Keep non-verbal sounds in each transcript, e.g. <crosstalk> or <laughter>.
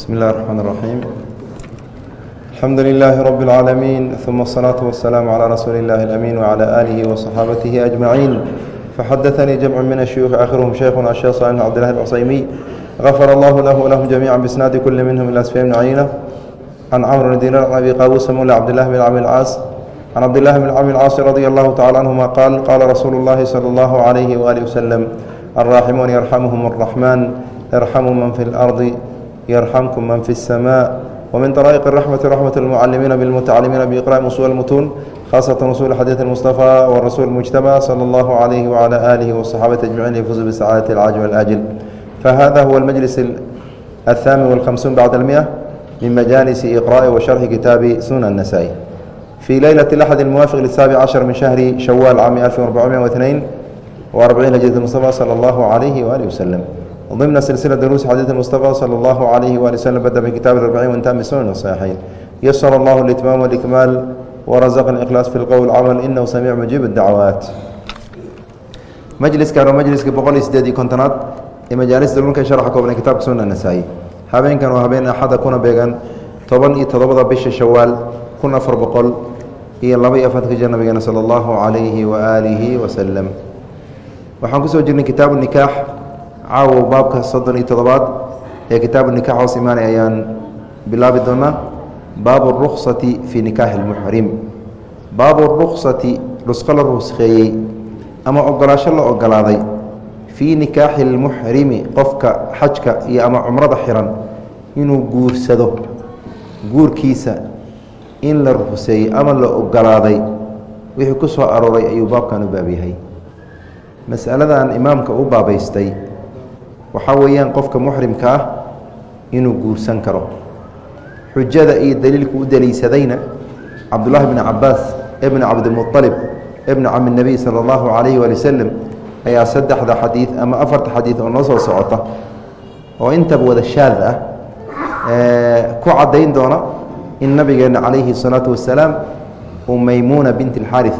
بسم الله الرحمن الرحيم الحمد لله رب العالمين ثم الصلاة والسلام على رسول الله الأمين وعلى آله وصحابته أجمعين فحدثني جمع من الشيوخ آخرهم شيخنا الشيخ صالح بن عبد الله العصيمي غفر الله له ولهم جميعا بإسناد كل منهم إلى سفيان بن عيينة عن عمرو بن دينار عن أبي قابوس مولى عبد الله بن عبد العاص عن عبد الله بن عبد العاص رضي الله تعالى عنهما قال قال رسول الله صلى الله عليه وآله وسلم الراحمون يرحمهم الرحمن ارحموا من في الأرض يرحمكم من في السماء ومن طرائق الرحمة رحمة المعلمين بالمتعلمين بإقراء أصول المتون خاصة أصول حديث المصطفى والرسول المجتبى صلى الله عليه وعلى آله والصحابة أجمعين يفوز بسعادة العاجل والآجل فهذا هو المجلس الثامن والخمسون بعد المئة من مجالس إقراء وشرح كتاب سنن النسائي في ليلة الأحد الموافق للسابع عشر من شهر شوال عام 1442 وأربعين هجرة المصطفى صلى الله عليه وآله وسلم ضمن سلسلة دروس حديث المصطفى صلى الله عليه وآله وسلم بدأ بكتاب الأربعين وانتهى بسنن الصحيحين يسر الله الإتمام والإكمال ورزقنا الإخلاص في القول والعمل إنه سميع مجيب الدعوات مجلس كانوا مجلس بقول سديدي كنتنات مجالس دلونك شرح كوبنا كتاب سنن النسائي هبين كانوا هبين أحد كنا بيغان toban iyo todobada bisha shawaal kun afar boqol iyo laba iyo afartanka jir nabigeena sala allahu calayhi waaalihi wasalam waxaan kusoo jirnay kitaabu nikaax caawo baabka soddon iyo toddobaad ee kitaabu nikax hoos imaanay ayaan bilaabi doonaa. Baabu ruksati fii nikaaxi lmuxrim baabu ruksati rusqo la ruskheeyey ama ogolaasho la ogolaaday fii nikaaxi lmuxrimi qofka xajka iyo ama cumrada xiran inuu guursado guurkiisa in la ruseeyey ama la ogolaaday. Wixii ku soo arooray ayuu baabkan u baab yahay masaladan imaamka u baabaystay waxaa weeyaan qofka muxrimka ah inuu guursan karo. Xujada iyo daliilku u deliishadayna cabdullahi bn cabaas ibn cabdimualib ibn cami nebiy sala allahu calayhi waali wasalam ayaa saddexda xadii ama afarta xadiid oo noo soo socota oo intaba wada shaad ah ku caddayn doona in nabigeenna calayhi salaatu wasalaam uu maymuuna binti alxaaris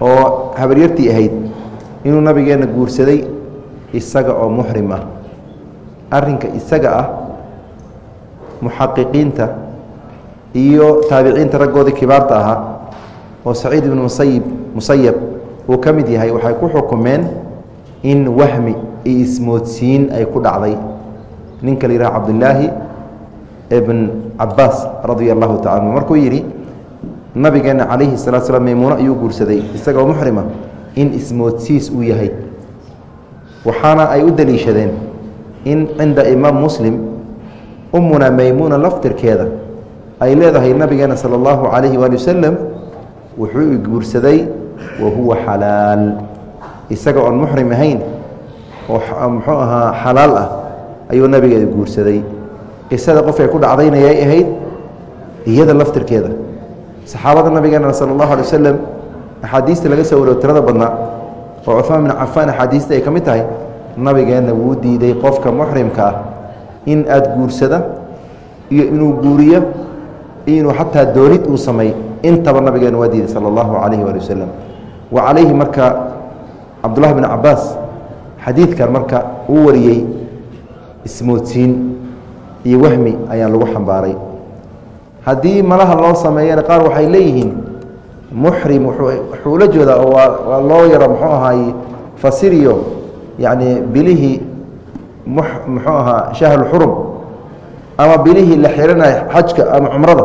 oo habaryartii ahayd inuu nabigeenna guursaday isaga oo muxrim ah. Arinka isaga ah muxaqiqiinta iyo taabiciinta raggoodii kibaarta ahaa oo saciid ibnu musayib musayab uu ka mid yahay waxay ku xukumeen in wahmi iyo ismoodsiin ay ku dhacday. Ninka la yidhaha cabdilaahi ibn cabaas radia allahu taala anhu. Markuu yidhi nabigeena calayhi salatu slam maymuuno ayuu guursaday isagoo muxrima in ismoodsiis uu yahay waxaana ay u daliishadeen in cinda imaam muslim ummuna maymuuna laftirkeeda ay leedahay nabigeena sala allahu calayhi waali wasalam wuxuu guursaday wa huwa xalaal. Isaga oon muxrim ahayn oo muxuu ahaa xalaal ah ayuu nabigeeda guursaday. Qisada qofkay ku dhacdaynayay ahayd iyada laftirkeeda. Saxaabada nabigeena sala allahu alay wasalam axaadiista laga soo wariyo tirada badnaa oo cumaan bin cafaan axaadiista ay ka mid tahay nabigeenna wuu diiday qofka muxrimka ah in aada guursada iyo inuu guuriyo iyo inuu xataa doonid uu sameey intaba nabigeena waa diiday sala allahu calayhi waali wasalam wa calayhi marka cabdullahi bin cabaas xadiidkan marka uu wariyey ismoodsiin iyo wahmi ayaa lagu xambaaray. Haddii malaha loo sameeyana qaar waxay leeyihiin muxrim wuxuu ula jeedaa oo waa loo yaro muxuu ahaay fasiriyo yacni bilihii muxuu ahaa shahrulxurum ama bilihii la xihanaya xajka ama cumrada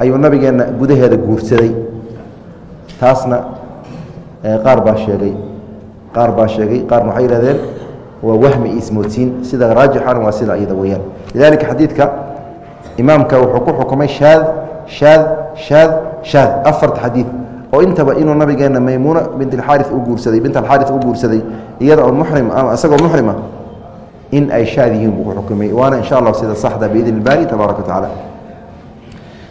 ayuu nabigeenna gudaheeda guursaday. Taasna qaar baa sheegay qaar baa sheegay qaarna waxay yihahdeen waa wahmi ismoodsiin sida raajixan waa sida iyada weyaan lidalika xadiidka imaamka wuxuu ku xukumay shaad shaad shaad shaad afarta xadiid oo intaba inuu nabigeena maymuuna bint alxaari u guursaday bint alxaari u guursaday iyada oo muxrim ama isagoo muxrima in ay shaad yihiin buu ku xukumay waana insha allah sida saxda biidn ilbaari tabaaraka wa tacala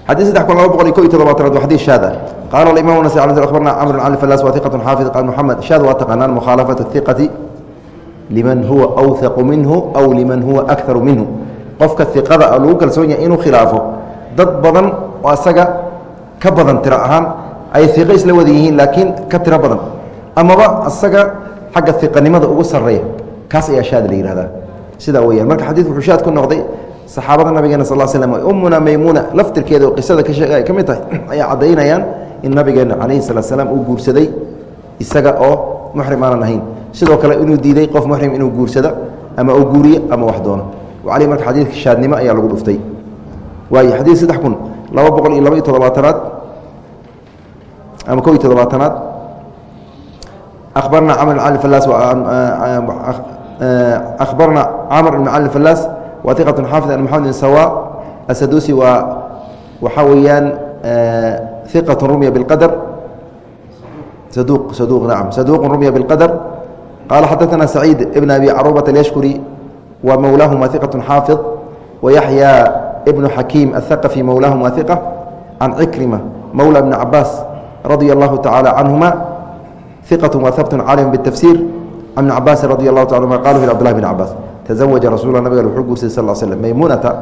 xadيث سدح كن لaba بqل iyo ko iyo todobaatanaad wa xadيث shaad qال الإmam نس أخبرna cمر بن علي فلاس wa ثiqة xاaفظ qال محamed shaad waa taqaanaan مkhaaلaفaة الثiqaةi liman huwa أwثaqu minhu أw liman huwa أكثaru minhu qofka iqada lagu kalsoon yahay inuu khilaafo dad badan oo asaga ka badan tiro ahaan ay iqo isla wada yihiin laakiin ka tiro badan. Amaba asaga xagga iqanimada ugu sareeya kaas ayaa shaad la yihahdaa sidaa weyaan marka xadiidku wuxuu shaad ku noqday saxaabada nabigeena sal slm ummuna maymuuna laftirkeeda oo qisada ka sheeg ay ka mid tahay ayaa caddaynayaan in nabigeena calayhi salaa slaam uu guursaday isaga oo muxrim aanan ahayn. Sidoo kale inuu diiday qof muxrim inuu guursado ama uu guuriyo ama wax doono. Ali marka xadiidka shaadnimo ayaa lagu dhuftay waayo xadiid saddex kun laba boqol iyo laba iyo toddobaatanaad ama ko iyo toddobaatanaad abarna camr bn cali falas akhbarna camr bn cali falas wa iqat xaafid an maxamed bin sawa asadusi waa waxaa weeyaan iqat rumya biاlqadr saduq saduq nacam saduq rumya biاlqadr qala xadaثna saciid ibn abi carubat alyashkuri wa mowlaahuma iqaة xaafid wayaxya ibnu xakiim aلthaqfi mowlaahuma iqa can cikrima mowla bni cabaas radia allahu tacaala canhuma iqaة wa habt calim bالtafsir can bni cabaasi radi allahu ta anuma qala fi cbdlah bn cabaas taزawaja rasul nabig wuxuu guursaday sal slm maymunata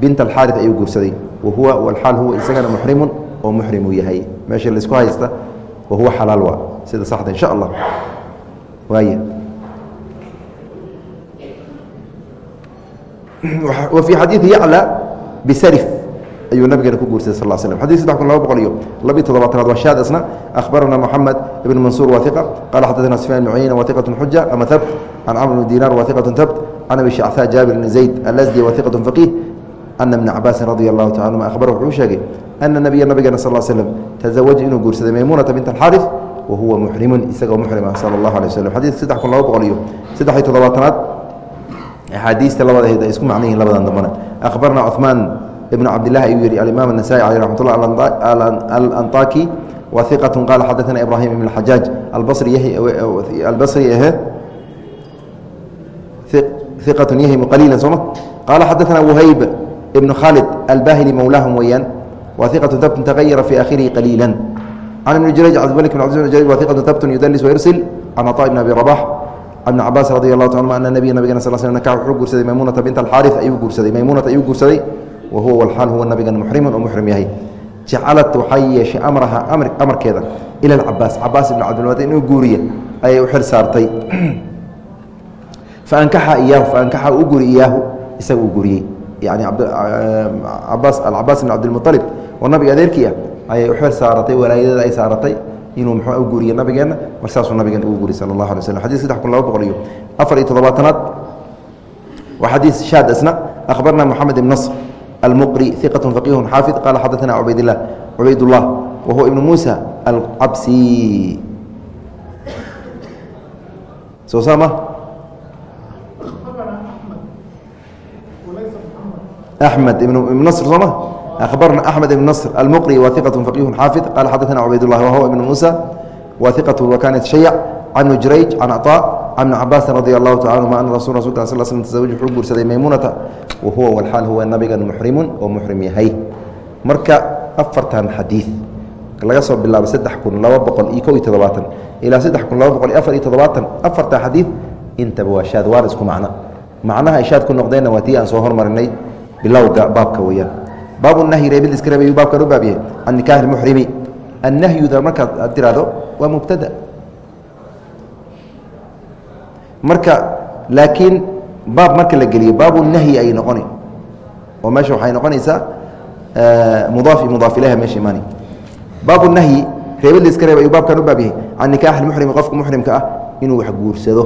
bint alxaari ayuu guursaday wa huwa walaal huwa isagana muxrimun oo muxrimuu yahay meesha laisku haysta wa huwa xalaal waa sida saxda insha allah waay wa fii xadiidi yaclى bisarif ayuu nabigeena ku guursaday sal slm xadid saddex kun laba boqol iyo labiy toddobaatanaad waa shaad isna akhbarana moxamed ibn mansuur waa iqa qala xadadana sufyan ibn cuyeyna wa iqatu xuja ama habt can camr bn dinar wa iqatu habt can abi shachaa jaabir bn zayd alasdi wa iqatu faqiih ana bna cabaasin radi allahu taala anuma ahbara wuxuu sheegay ana nabiya nabigeena sal slm tazawaja inuu guursaday maymuunata bint alxaarif wa huwa muxrimun isagoo muxrim ah sala allahu alay waslm xadidka saddex kun laba boqol iyo saddex iyo toddobaatanaad axaadiista labada ahayd ay isku macno yihin labadan dambana akhbarna cuثmaan ibn cabdilah ayuu yihi alimaam الnasaئي alيh raxmat ullah alanطaki wa iqaة qala xadaثna ibrahim ibn اxajaaj albasri ahe iqaة yahim qaliila sooma qala xadaثna whayb ibn khaalid albahili mowlaahum weyaan wa iqaة habtun tagayara fi akhirihi qaliila can ibn jurayj cabdimalik bn abd jrayj wa iqaة habtun yudlis wayursil can caطاء bn abi rabax bn cabaas radi allahu ta anuma ana nabiya nabigena sal sl nakax wuxuu guursaday maymunata bint alxaari ayuu guursaday. Maymunata ayuu guursaday wa walaal huwa nabigan muxrimun oo muxrim yahay. Jacalad waxay yeeshay amraha amarkeeda ila cabaas cabaas ibn cabdilmad inuu guuriya ayay u xil saartay. Faankaxa iyaahu faankaxa u guri iyaahu isaga uu guriyey yani cabaas alcabaas ibn cabdilmualib oo nabiga adeerkii ah ayay u xil saaratay walaayadeeda ay saaratay inuu mxuu guuriye nabigeenna mar saasuu nabigeena ugu guuriy sala allahu alay slm xadid saddex kun laba boqol iyo afar iyo toddobaatanaad. Waa xadiid shaad isna akhbarna moxamed ibn nasr almuqri iqat faqih xaafid qala xadaثna cubaydlah cubaydullah wa ibnu muusa alcabsi soo saama? Axmed ibn nasr sooma أخبرنا أحمد بن نصر المقري وثقة فقيه حافظ قال حدثنا عبيد الله وهو ابن موسى وثقة وكانت شيع عن جريج عن عطاء عن عباس رضي الله تعالى عنهما أن رسول رسول الله صلى الله عليه وسلم تزوج حب سدي ميمونة وهو والحال هو النبي محرم ومحرم يهي مركا أفرتان حديث laga soo bilaabo saddex kun laba boqol iyo kow iyo toddobaatan ilaa saddex kun laba boqol iyo afar iyo toddobaatan afarta xadiid intaba waa shaad waar isku macno macnaha ay shaad ku noqdeenna waa tii aan soo hormarinay bilowga baabka weeyaan baab nahyi reebid iska reebay baabkan u baab yahay can nikaahi muxrimi annahyuda markaad aad tiraahdo waa mubtada. Marka laakiin baab marka la geliyo baabu nahyi ay noqoni. Oo meesha waxay noqonaysaa mudaaf mudaaf ilayha meesha imaani. Baabu nahyi reebid iska reebay ayuu baabkan u baab yahay can nikaaxi muxrimi qofka muxrimka ah inuu wax guursado.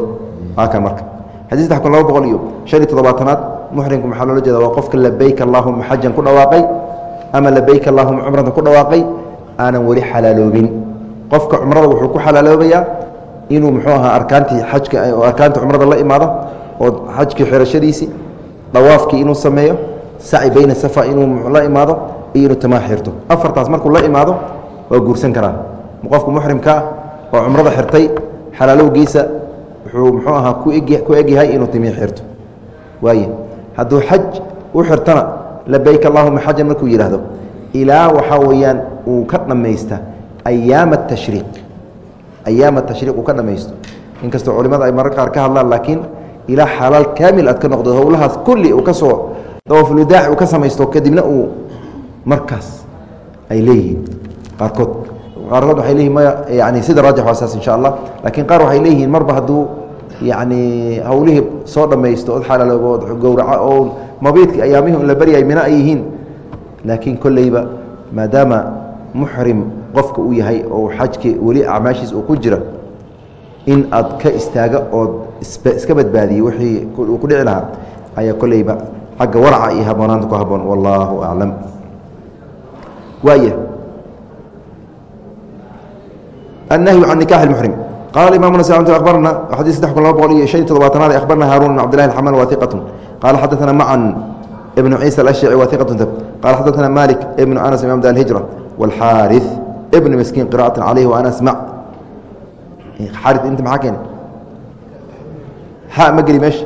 Waa kan marka. Xadii saddex kun laba boqol iyo shan iyo toddobaatanaad muxrimku maxaa loola jeeda waa qofka labeyk allahuma xajan ku dhawaaqay ama labeyk allahuma cumratan ku dhawaaqay aanan weli xalaaloobin. Qofka cumrada wuxuu ku xalaaloobayaa inuu muxuu ahaa arkaantii xajka arkaantii cumrada la imaado oo xajkii xirashadiisii dhawaafkii inuu sameeyo saci beyna safa inuu la imaado iyo inuu tamaa xirto. Afartaas markuu la imaado waa guursan karaa qofka muxrimka ah oo cumrada xirtay xalaalowgiisa wuxuu muxuu ahaa ku egyahay inuu timii xirto. Waaye hadduu xaj u xirtana labeyk allahuma xajan markuu yidhaahdo ilaa waxaa weeyaan uu ka dhammaysta ayaama atashriiq ayaama tashriiq uu ka dhammaysto. Inkastoo culimada ay marar qaar ka hadlaan laakiin ilaa xalaal kaamil aad ka noqdo howlahaas kulli uu ka soo dawaafulwadaaci uu ka samaysto kadibna uu markaas ay leeyihiin. Qaarkood qaarkood waxay leeyihiin maya yani sida raajix waa saas insha allah laakiin qaar waxay leeyihiin marba hadduu yani hawlihii soo dhamaysto od alaloogo gowraco oo mabiidki ayaamihii in la baryay mina ay yihiin. Laakiin kolleyba maadaama muxrim qofka uu yahay oo xajki weli acmaashiis uu ku jira in aad ka istaaga ood iska badbaadiyey wixii uu ku dhici lahaa ayaa kolleyba xagga warca iyo haboonaanta ku haboon wallaahu aclam. Waaya annahyu can nikaaxi اmuxrim qala imam barna xadii saddex kun laba boqol iyo shan iyo todobaatanaad akhbarna haarun ibn cbdillahi alxamal wahiqatun qaala xadaana macan ibnu ciisa alashci wahiqatun qala xadaana malik ibnu anas imam da alhijra wاlxaari ibn miskiin qira'atan calayhi waana asmac xaari inta maxaa keena xa ma geli meesha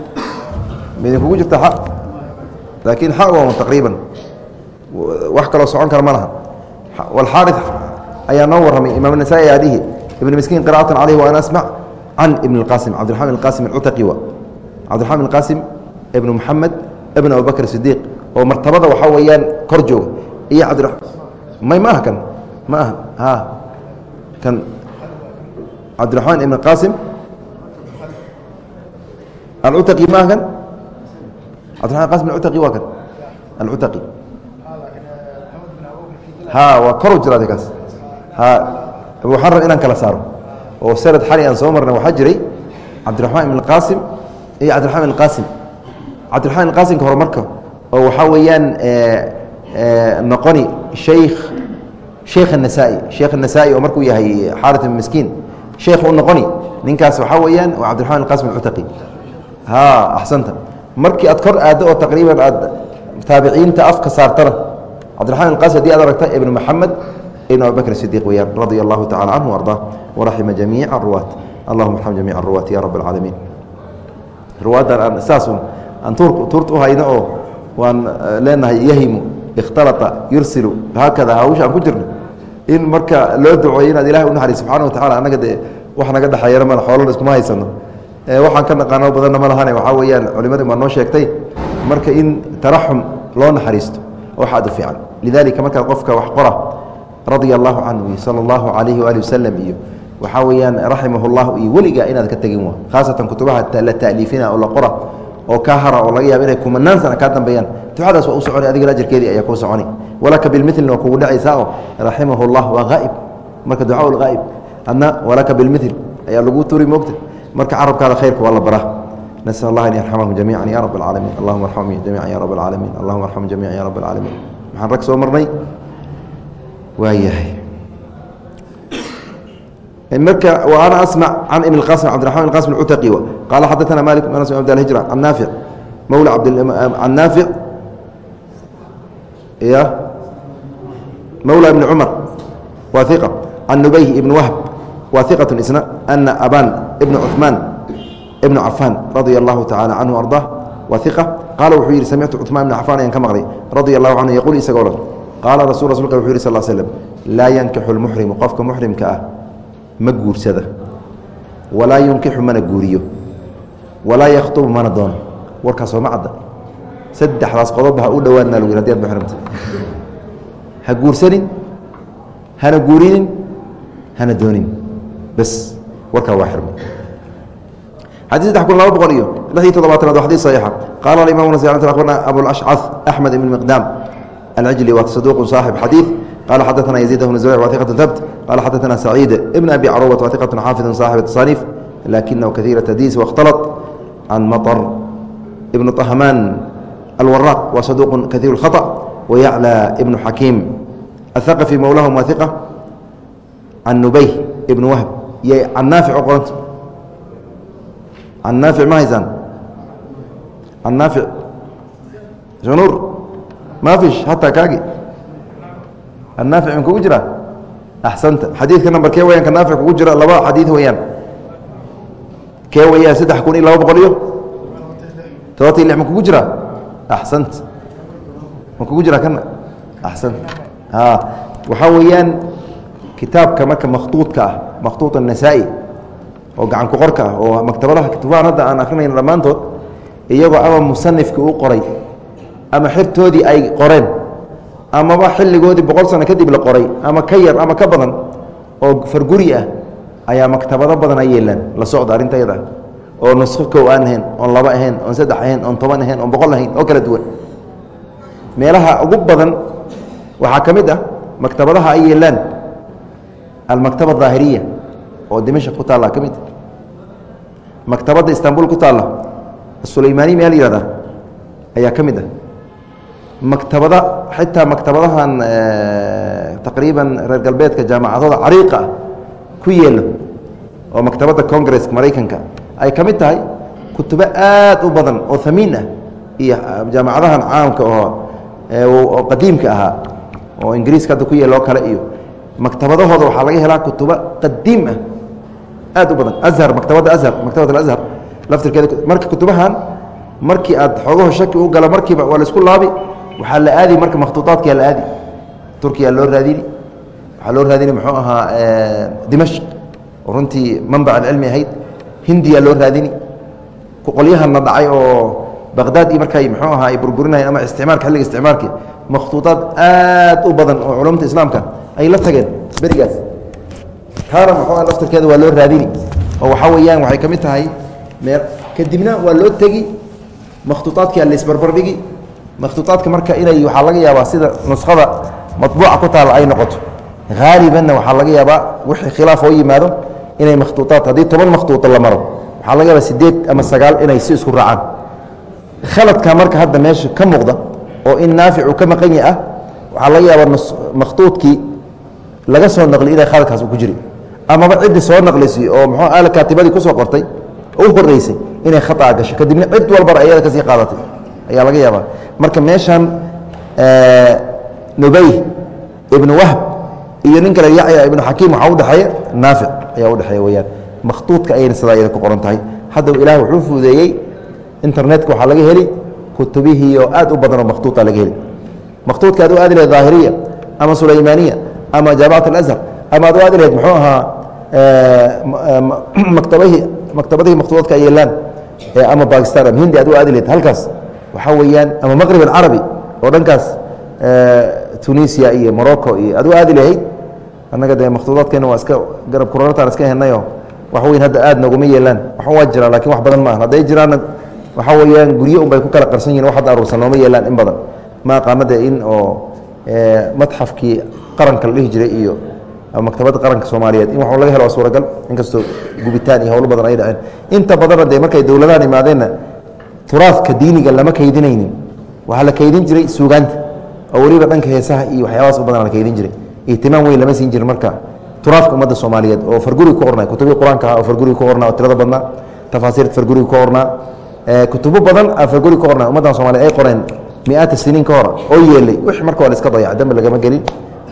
maidin kugu jirta xa laakiin xa waa taqriiban wax kaloo socon kara ma laha walxaari ayaa noo warramay imaam nasaa-i aadihii النasائي aadihi ibn miskiin qراءaة عalيه وأn asmع can ibn الqاsim cبdiرحman الqاsim الcutaqi wa cبdiرحman الqاsim ibn mحamed ibn abubakr الصidiq oo martabada waxaa weeyaan kor jooga iyo cabdi may ma aha kan ma aha ha kan cabdiرaحmaan ibn qاsim alcutaqi ma aha kan cabdiرaحman qasim alcutaqi waa kan alcutaqi ha waa koru jira kaas waxaan raba inaan kala saaro oo sanad xali aan soo marna waxaa jiray cabdiraxmaan ibn qaasim iyo cabdiraxmaan ibn qaasim cabdiraxmaan ibn qaasimka hore marka oo waxaa weeyaan noqoni sheikh sheikh النasaa'i sheikh النasaa'i oo markuu yahay xaarat ibn miskiin sheikh u noqoni ninkaas waxaa weeyaan waa cabdiraxman ibn qasim alcutaqi ha axsanta markii aad kor aaddo oo taqriiban aad taabiciinta afka saartana cabdiraxman ibn qasim hadii aad aragta ibn maxamed ibn abubakr sidiq weyaan radia allahu tacala canhu arda waraxima jamiica aruwaat allahuma arxam jamiica aruwaat ya rab alcaalamiin ruwaaddan aan saasun aan tuurta u hayno oo waan eh, leenahay yahimu ikhtalata yursilu haakada hawsha aan ku jirno. In marka loo duceeyo inaad ilahi unaxariis subxana wa tacala annaga dee wax naga dhexeeyana male xoolana iskuma haysano. Eh, waxaan ka naqaano badanna ma lahane waxaa weeyaan culimmadii baa noo sheegtay. Marka in taraxum loo naxariisto wax aad u fiican. Lidaalika markaad qofka wax qora radia allahu canhu sala allahu calayhi waali wasalam iyo waxaa weeyaan raximah llahu iyo weligaa inaad ka tegin wa. Khaasatan kutubaha la taaliifina oo la qora oo kaa hara oo laga yaaba inay kumanaan sana kaa dambeeyaan. Ducadaas waa u soconi adigana ajarkeedii ayaa kuu soconi. Walaka bilmilna waa kugu dhacaysaa oo raximahu llah waa haa'ib marka ducaa lhaa'ib adna walaka bilmil ayaa lagu turi moogta. Marka carabkaada khayrka waa la baraa. Nasal allah an yarxamahum jamiica ya rab alcaalamiin allahuma arxamhum jamiica ya rab alcaalamiin allahuma arxamhum jamiica ya rab alcaalamiin maxaan rag soo marnay waayahay marka وأna أسمع عن iبن الqاsم cبdiرحمن بن qاsم الcتقي qال xadثna mالك بن أنس بن عبد الهجرة عن نافع mولى عن نافع y mولى بن cمر wa ثقة عن نبيه بن وهب wa ثقة isna أنa أbان بن cثمان بن عفان رضي الله تعالى عنه وأرضاه wa ثقة qال wuxuu yihi سمعtu cثمان بن عفان ayaan ka maqlay رضي الله عنه يقول isagoo le qaala rasu wuxu yih sal slm laa yankixu lmuxrimu qofka muxrimka ah ma guursada. Walaa yunkixu mana guuriyo. Walaa yakhtubu mana doono warkaas sooma cadda. Saddexdaas qodobba ha u dhowaanna lgu hadi ad muxrimta ha guursanin hana guurinin hana doonin. Bas warkaa waa xirmay. Xadii saddex kun laba boqol iyo lix iyo toddobaatanaad waa xadii saxiixa. Qaala abarna abulashcad axmed ibn miqdaam العجلي وصدوق صاحب حديث قال حدثنا يزيد بن زريع وثقة ثبت قال حدثنا سعيد ابن أبي عروة وثقة حافظ صاحب التصانيف لكنه كثير التديس واختلط عن مطر ابن طهمان الوراق وصدوق كثير الخطأ ويعلى ابن حكيم الثقفي مولاهم وثقة عن نبيه ابن وهب عن نافع قرنت عن نافع ما هيزان عن نافع جنور ma fish hataa kaagi anaafic min kugu jira axsanta xadiidka namber kee weyaan ka naafic kugu jira laba xadiid weeyaan kee weyaan saddex kun iyo laba boqol iyo todobatan lix ma kugu jira axsant ma kugu jira kana axsant a waxaa weeyaan kitaabka marka makhtuudka ah makhtuud الnasaa-i oo gacan ku qorka ah oo maktabadaha kutubaan hadda aan akrinayno dhammaantood iyagoo ama musanifkii u qoray ama xirtoodii ay qoreen amaba xilligoodii boqol sano kadib la qoray ama ka yar ama ka badan oo farguri ah ayaa maktabado badan ay yeelaan la socda arrinta yada oo nusqo kow aan ahayn oon laba ahayn oon saddex ahayn oon toban ahayn oon boqol ahayn oo kala duwan. Meelaha ugu badan waxaa ka mid ah maktabadaha ay yeelaan almaktaba aahiriya oo dimashq ku taalla ka mid maktabadda istanbul ku taalla sulaymaani meel yihahda ayaa ka mid ah maktabada xitaa maktabadahan taqriiban reer galbeedka jaamacadooda cariiqa ah ku yeelo oo maktabadda congresska maraykanka ay ka mid tahay kutubo aad u badan oo amiin ah iyo jaamacadahan caamka oo qadiimka ahaa oo ingiriiska hadda ku yeeloo kale iyo maktabadahooda waxaa laga helaa kutubo qadiim ah aad u badan. Azhar maktabadda azhar maktabat alazhar laftirkeeda marka kutubahan markii aad xoogaho shaki u galo markiiba waa la isku laabi waxaa la aadi marka makhtuuaadka la aadi. Turkiya loo raadini. Waxaa loo raadini muxuu ahaa eh, dimashq. Oo runtii manbac alcilmi ahayd. Hindiyaa loo raadini. Qolyahanna dhacay oo baqdaad iyo markay muxuu ahaa ay burburinayeen ama isticmaalka xilliga isticmaalka makhtuuaad aad u badan oo culumta islaamka ay la tageen berigaas taana muxuu ah laftirkeeda waa loo raadini. Oo waxaa weeyaan waxay ka mid tahay mee kadibna waa loo tegi. Makhtuuaadkia laisbarbardhigi makhtuuaadka marka inay waxaa laga yaabaa sida nuskhada mabuuca ku taala ay noqoto. Haalibanna waxaa laga yaabaa wixii khilaaf oo yimaado inay makhtuuaad haddii toban makhtuuo la maro. Waxaa laga yaabaa sideed ama sagaal inay si isku raacaan. Khaladka marka hadda meesha ka muuqda oo in naaficu ka maqan ah waxaa laga yaabaa makhtuudkii laga soo naqliy inay khaladkaas ku jiri. Amaba ciddii soo naqlisay oo muxuu ah, alkaatibadii ku soo qortay u horreysay inay khaaa gasho kadibna cid walbana ayada ka qaadatay ayaa laga yaabaa. Marka meeshan nubey ibnu wahb iyo nin kale yacya ibnu xakiim waxaa udhexeeya naafic ayaa udhexeeya weyaan makhtuudka ayayna sidaa iyada ku qoran tahay. Hadda ilaah wuxuu fuudeeyey internetka waxaa laga heli kutubihii oo aad u badan oo makhtuuطa laga heli. Makhtuudka ad u aadi lahed daahiriya ama sulaymaaniya ama jaamacat alazhar ama ad u aadi laheyd muxuu ahaa maktabahii maktabadihii makhtuudaadka yeelaan ama bakistan ama hindi ad u aadi laheyd halkaas waxaa weeyaan ama maqrib alcarabi oo dhankaas tunisia iyo morocco iyo ad u aadi lahayd. Annaga dee makhtuudaadkeena waa iska garab kurarataan iska henayoo wax weyn hadda aad noguma yeelaan. Waxan waa jiraan laakiin wax badan maaha hadday jiraanna waxaa weeyaan guryo un bay ku kala qarsan yihiin wax hadda aruursan nooma yeelaan in badan. Ma aqaana dee in oo madxafkii qaranka la dhihi jiray iyo maktabadda qaranka soomaaliyeed. In wax laga helo waa suuragal inkastoo gubitaan iyo howlo badan ay dhaceen. Inta badanna dee markay dowladahan imaadeenna turaadka diiniga lama kaydinaynin. Waxaa la kaydin jiray suugaanta. Oo weliba dhanka heesaha iyo waxyaabahaas u badan la kaydin jiray. Ihtimaam weyn lama siin jirin marka. Turaafka ummadda soomaaliyeed oo farguriga ku ornay kutubii qur'aanka ah oo farguriga ku ornaa oo tirada badnaa tafaasiirta farguriga ku ornaa kutubo badan a farguriga ku ornaa ummaddan soomaliyeed ay qoreen mi-aata siniin ka hor oo yeelay. Wix marka waa la iska dayac dambi lagama gelin.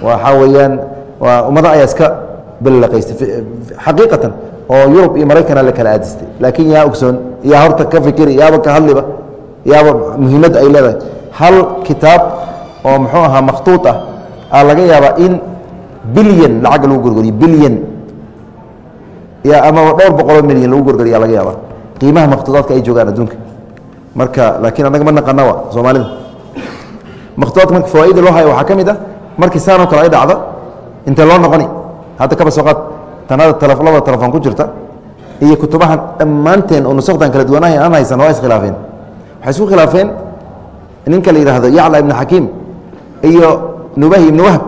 Waxaa weeyaan waa ummada ayaa iska bellaqaystay xaqiiqatan oo yurub iyo maraykana la kala aadistay. Laakiin yaa ogsoon yaa horta ka fikiri yaaba ka hadliba yaaba muhiimadda ay leedahay. Hal kitaab oo muxuu ahaa makhtuuط ah aa laga yaabaa in bilyan lacag lagu gorgoriyo bilyan amaba dhowr boqoloo milyan lagu gorgoriya laga yaaba qiimaha makhtuuaadka ay joogaan adduunka. Marka laakiin annaga ma naqanawa soomaalida. Makhtuuaadka marka fawaaida loo hayo waxaa ka mid ah markii saanoo kale ay dhacda intee loo noqoni? Hadda kaba soo qaad tanada labada telefon ku jirta iyo kutubahan dhammaanteen oo nusaktan kala duwanahay aan haysan waa iskhilaafeen waxay isku khilaafeen ninka la yidhaahdo yacla ibnu xakiim iyo nubahi ibnu wahb.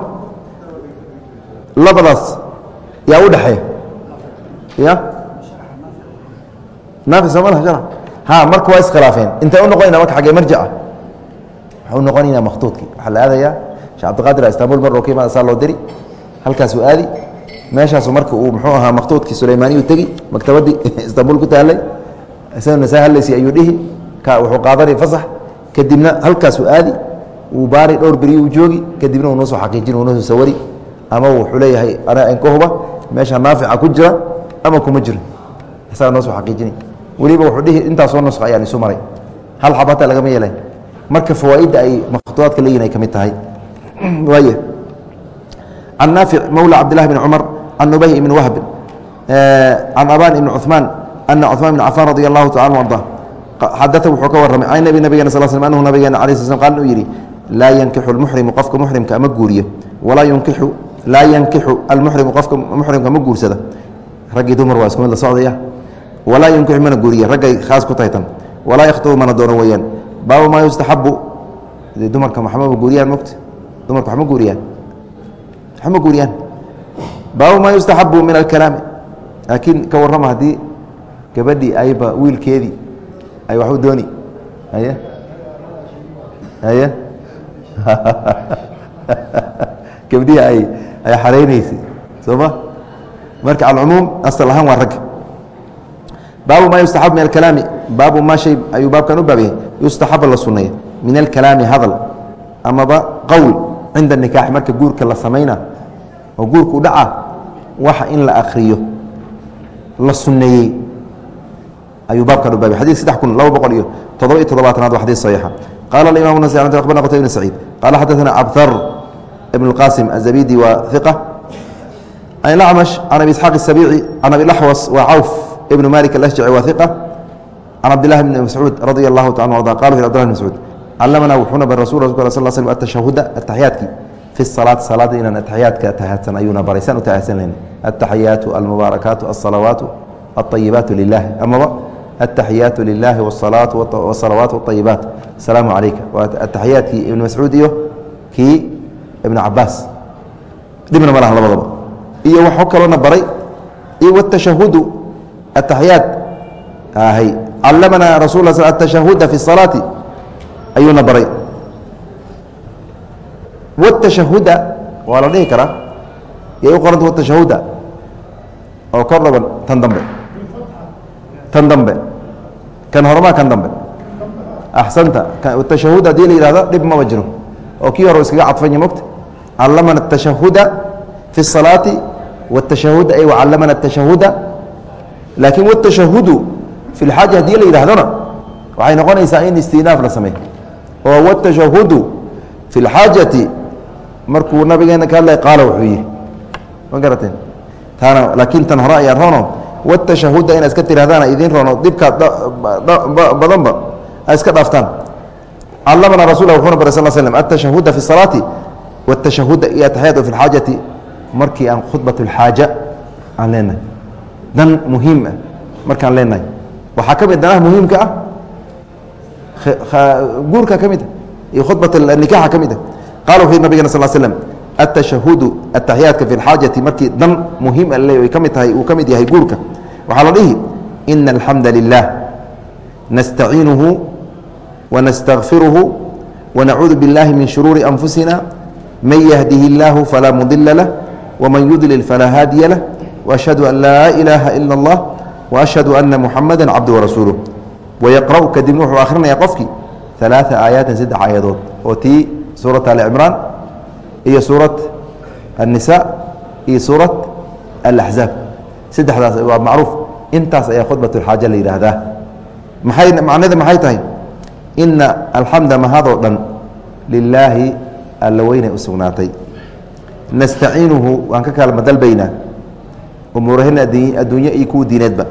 Labadaas yaa u dhexeeya ya? Naafi sooma shar ha marka waa iskhilaafeen intay u noqonayna marka xaggee marjaca waxay u noqonaynaa makhtuudkii. Waxaa la aadayaa shee cabdiqaadir istanbul mar rokiima saa loo diri. Halkaasuu aadi meeshaasu marka uu muxuu ahaa makhtuudkii sulaymaaniyu tegi maktabadii <laughs> istanbul ku taallay. Isagona saa hadlaysi ayuu dhihi wuxuu qaadanay fasax. Kadibna halkaasuu aadi uu baari dhowr beriyo uu joogi kadibna uu noo soo xaqiijin uu noo soo sawari. Ama wuxuu leeyahay anaa inka huba meesha naafica ku jira ama kuma jiro isagaa noo soo xaqiijini. Weliba wuxuu dhihi intaasoo nusqa ayaan isu maray. Hal xab hataa lagama yeelay marka fawaaidda ay makhtuudaadka leeyihiin ay ka mid tahay. <clears throat> Waay can naafic mawla cabdillahi bn cumar can nubay ibn wahbin can aban ibn cuثmaan ana cuثmaan bn cafaan radi allahu taala arda xadaa wuxuu ka warramay can nabi nabigena sal sl anhu nabigeena ala sl qal inuu yidhi laa yankixu almuxrimu qofka muxrimka ama guuriyo walaa yunkixu laa yankixu almuxrimu qofka muxrimka ma guursada raggii dumar waa isku mid la socdaya walaa yunkixu mana guuriya raggay khaas ku tahay tan walaa yakhtubu mana doono weeyaan baabu maa yustaxabu dumarka maxmaba guuriyaan mogta dumarka waxma guuriyaan waxma guuriyaan baabu maa yustaxabu min alkalaami. Laakiin ka warrama haddii gabadhii ayba wiilkeedii ay waxu dooni. Haye? Haye? <laughs> Gabdhihii ay ay xaraynaysay. Soo ma marka alcumuum asal ahaan waa ragga baabu maa yustaxab min alkalaami. Baabu maa shay ayuu baabkan u baab yahay la sunneeya min alkalaami hadal. Amaba qowl cinda nikaax. Marka guurka la samayna oo guurka u dhaca waxa in la akriyo la sunneeyey ayuu baabkan u baab yahay xadid saddex kun laba boqol iyo toddoba iyo toddobaatanaad waa xadiid saxiixa qala alimam nas akhbarna qtay bn saciid qala xadaثana abthar ibn اlqasim azabidi waa iqa an acmash can abi isxaaq الsabici can abi laxwas waa cawf ibn malik alasjaci waa iqa can cabdillahi bni mascuud radi allahu taala arda qala fi abdillah bn mascuud calamana wuxuuna bar rasul rasulka sal slm atashahuda ataxiyaadkii fi salaat salaada inaan ataxiyaadka tahaadsan ayuuna baray saan u tahaadsanlayna altaxiyaatu almubaarakaatu alsalawaatu alطayibaatu lilah amaba altaxiyaatu lilaahi wasalawaatu ayibaat asalaamu calayka waa ataxiyaatkii ibn mascuud iyo kii ibna cabaas dhibna ma laha labadaba iyo waxo kaloona baray iyo wاtashahudu ataxiyaad ahy calamanaa rasul atashahuda fi salaati ayuuna baray wاtashahuda waa la dhihi karaa yay u qoranta wtashahuda oo kor dhaban tan dambe tan dambe kan hormaa kan dambe axsanta tashahud haddii la yihahdo dhib maba jiro oo kii hore iskaga cadfanya mogta callamana atashahuda fi الsalaati wاtashahuda ay wacallamana atashahuda laakiin wاtashahudu fi اlxaaja haddii la yidhahdona waxay noqonaysaa in istinaaf la sameey oo wاtashahudu fi اlxaajati markuu nabigeena ka hadlay qaala wuxuu yidhi ma garateen? Taana laakiin tan hore ayaa roono watashahudda ina iska tihahdaana idiin roono dibkaa badanba a iska dhaaftaan. Callamana rasul wuxuna baray sal slm atashahuda fi salaati watashahuda iyo ataxiyatu fi lxaajati markii aan khudbat lxaaja aan leenahay. Dan muhiim ah markaan leenahay. Waxaa ka mid ah danaha muhiimka ah guurka ka mid a iyo khudbat nikaxa ka mid ah qala wuxu nabigena sal slm atashahudu ataxiyaadka fi اlxaajati markii dan muhiim ale ay ka mid tahay uu ka mid yahay guurka waxaa la dhihi ina alxamda lilah nastaciinuhu wanastakfiruhu wanacuudu biاllahi min shuruuri anfusina man yahdihi اllahu falaa mudila lah wman yudlil falaa haadiya lah waashhadu an laa ilaaha ila اllah waashhadu ana muxamada cabdu warasuuluh wayaqra'u kadibna wuxuu akhrinaya qofkii ثalaaثa aayaatin saddex aayadood oo tii suurat ali cimraan iyo suurat الnisa iyo suurat alaxzaab saddexdaas waa macruuf intaas ayaa khudbat اlxaaja la yidhaahdaa maay macnada maxay tahay ina alxamda mahadoo dhan lilaahi alla weynay u sugnaatay nastaciinuhu waan ka kaalma dalbaynaa umuurahena adduunye iyo kuwa diineedba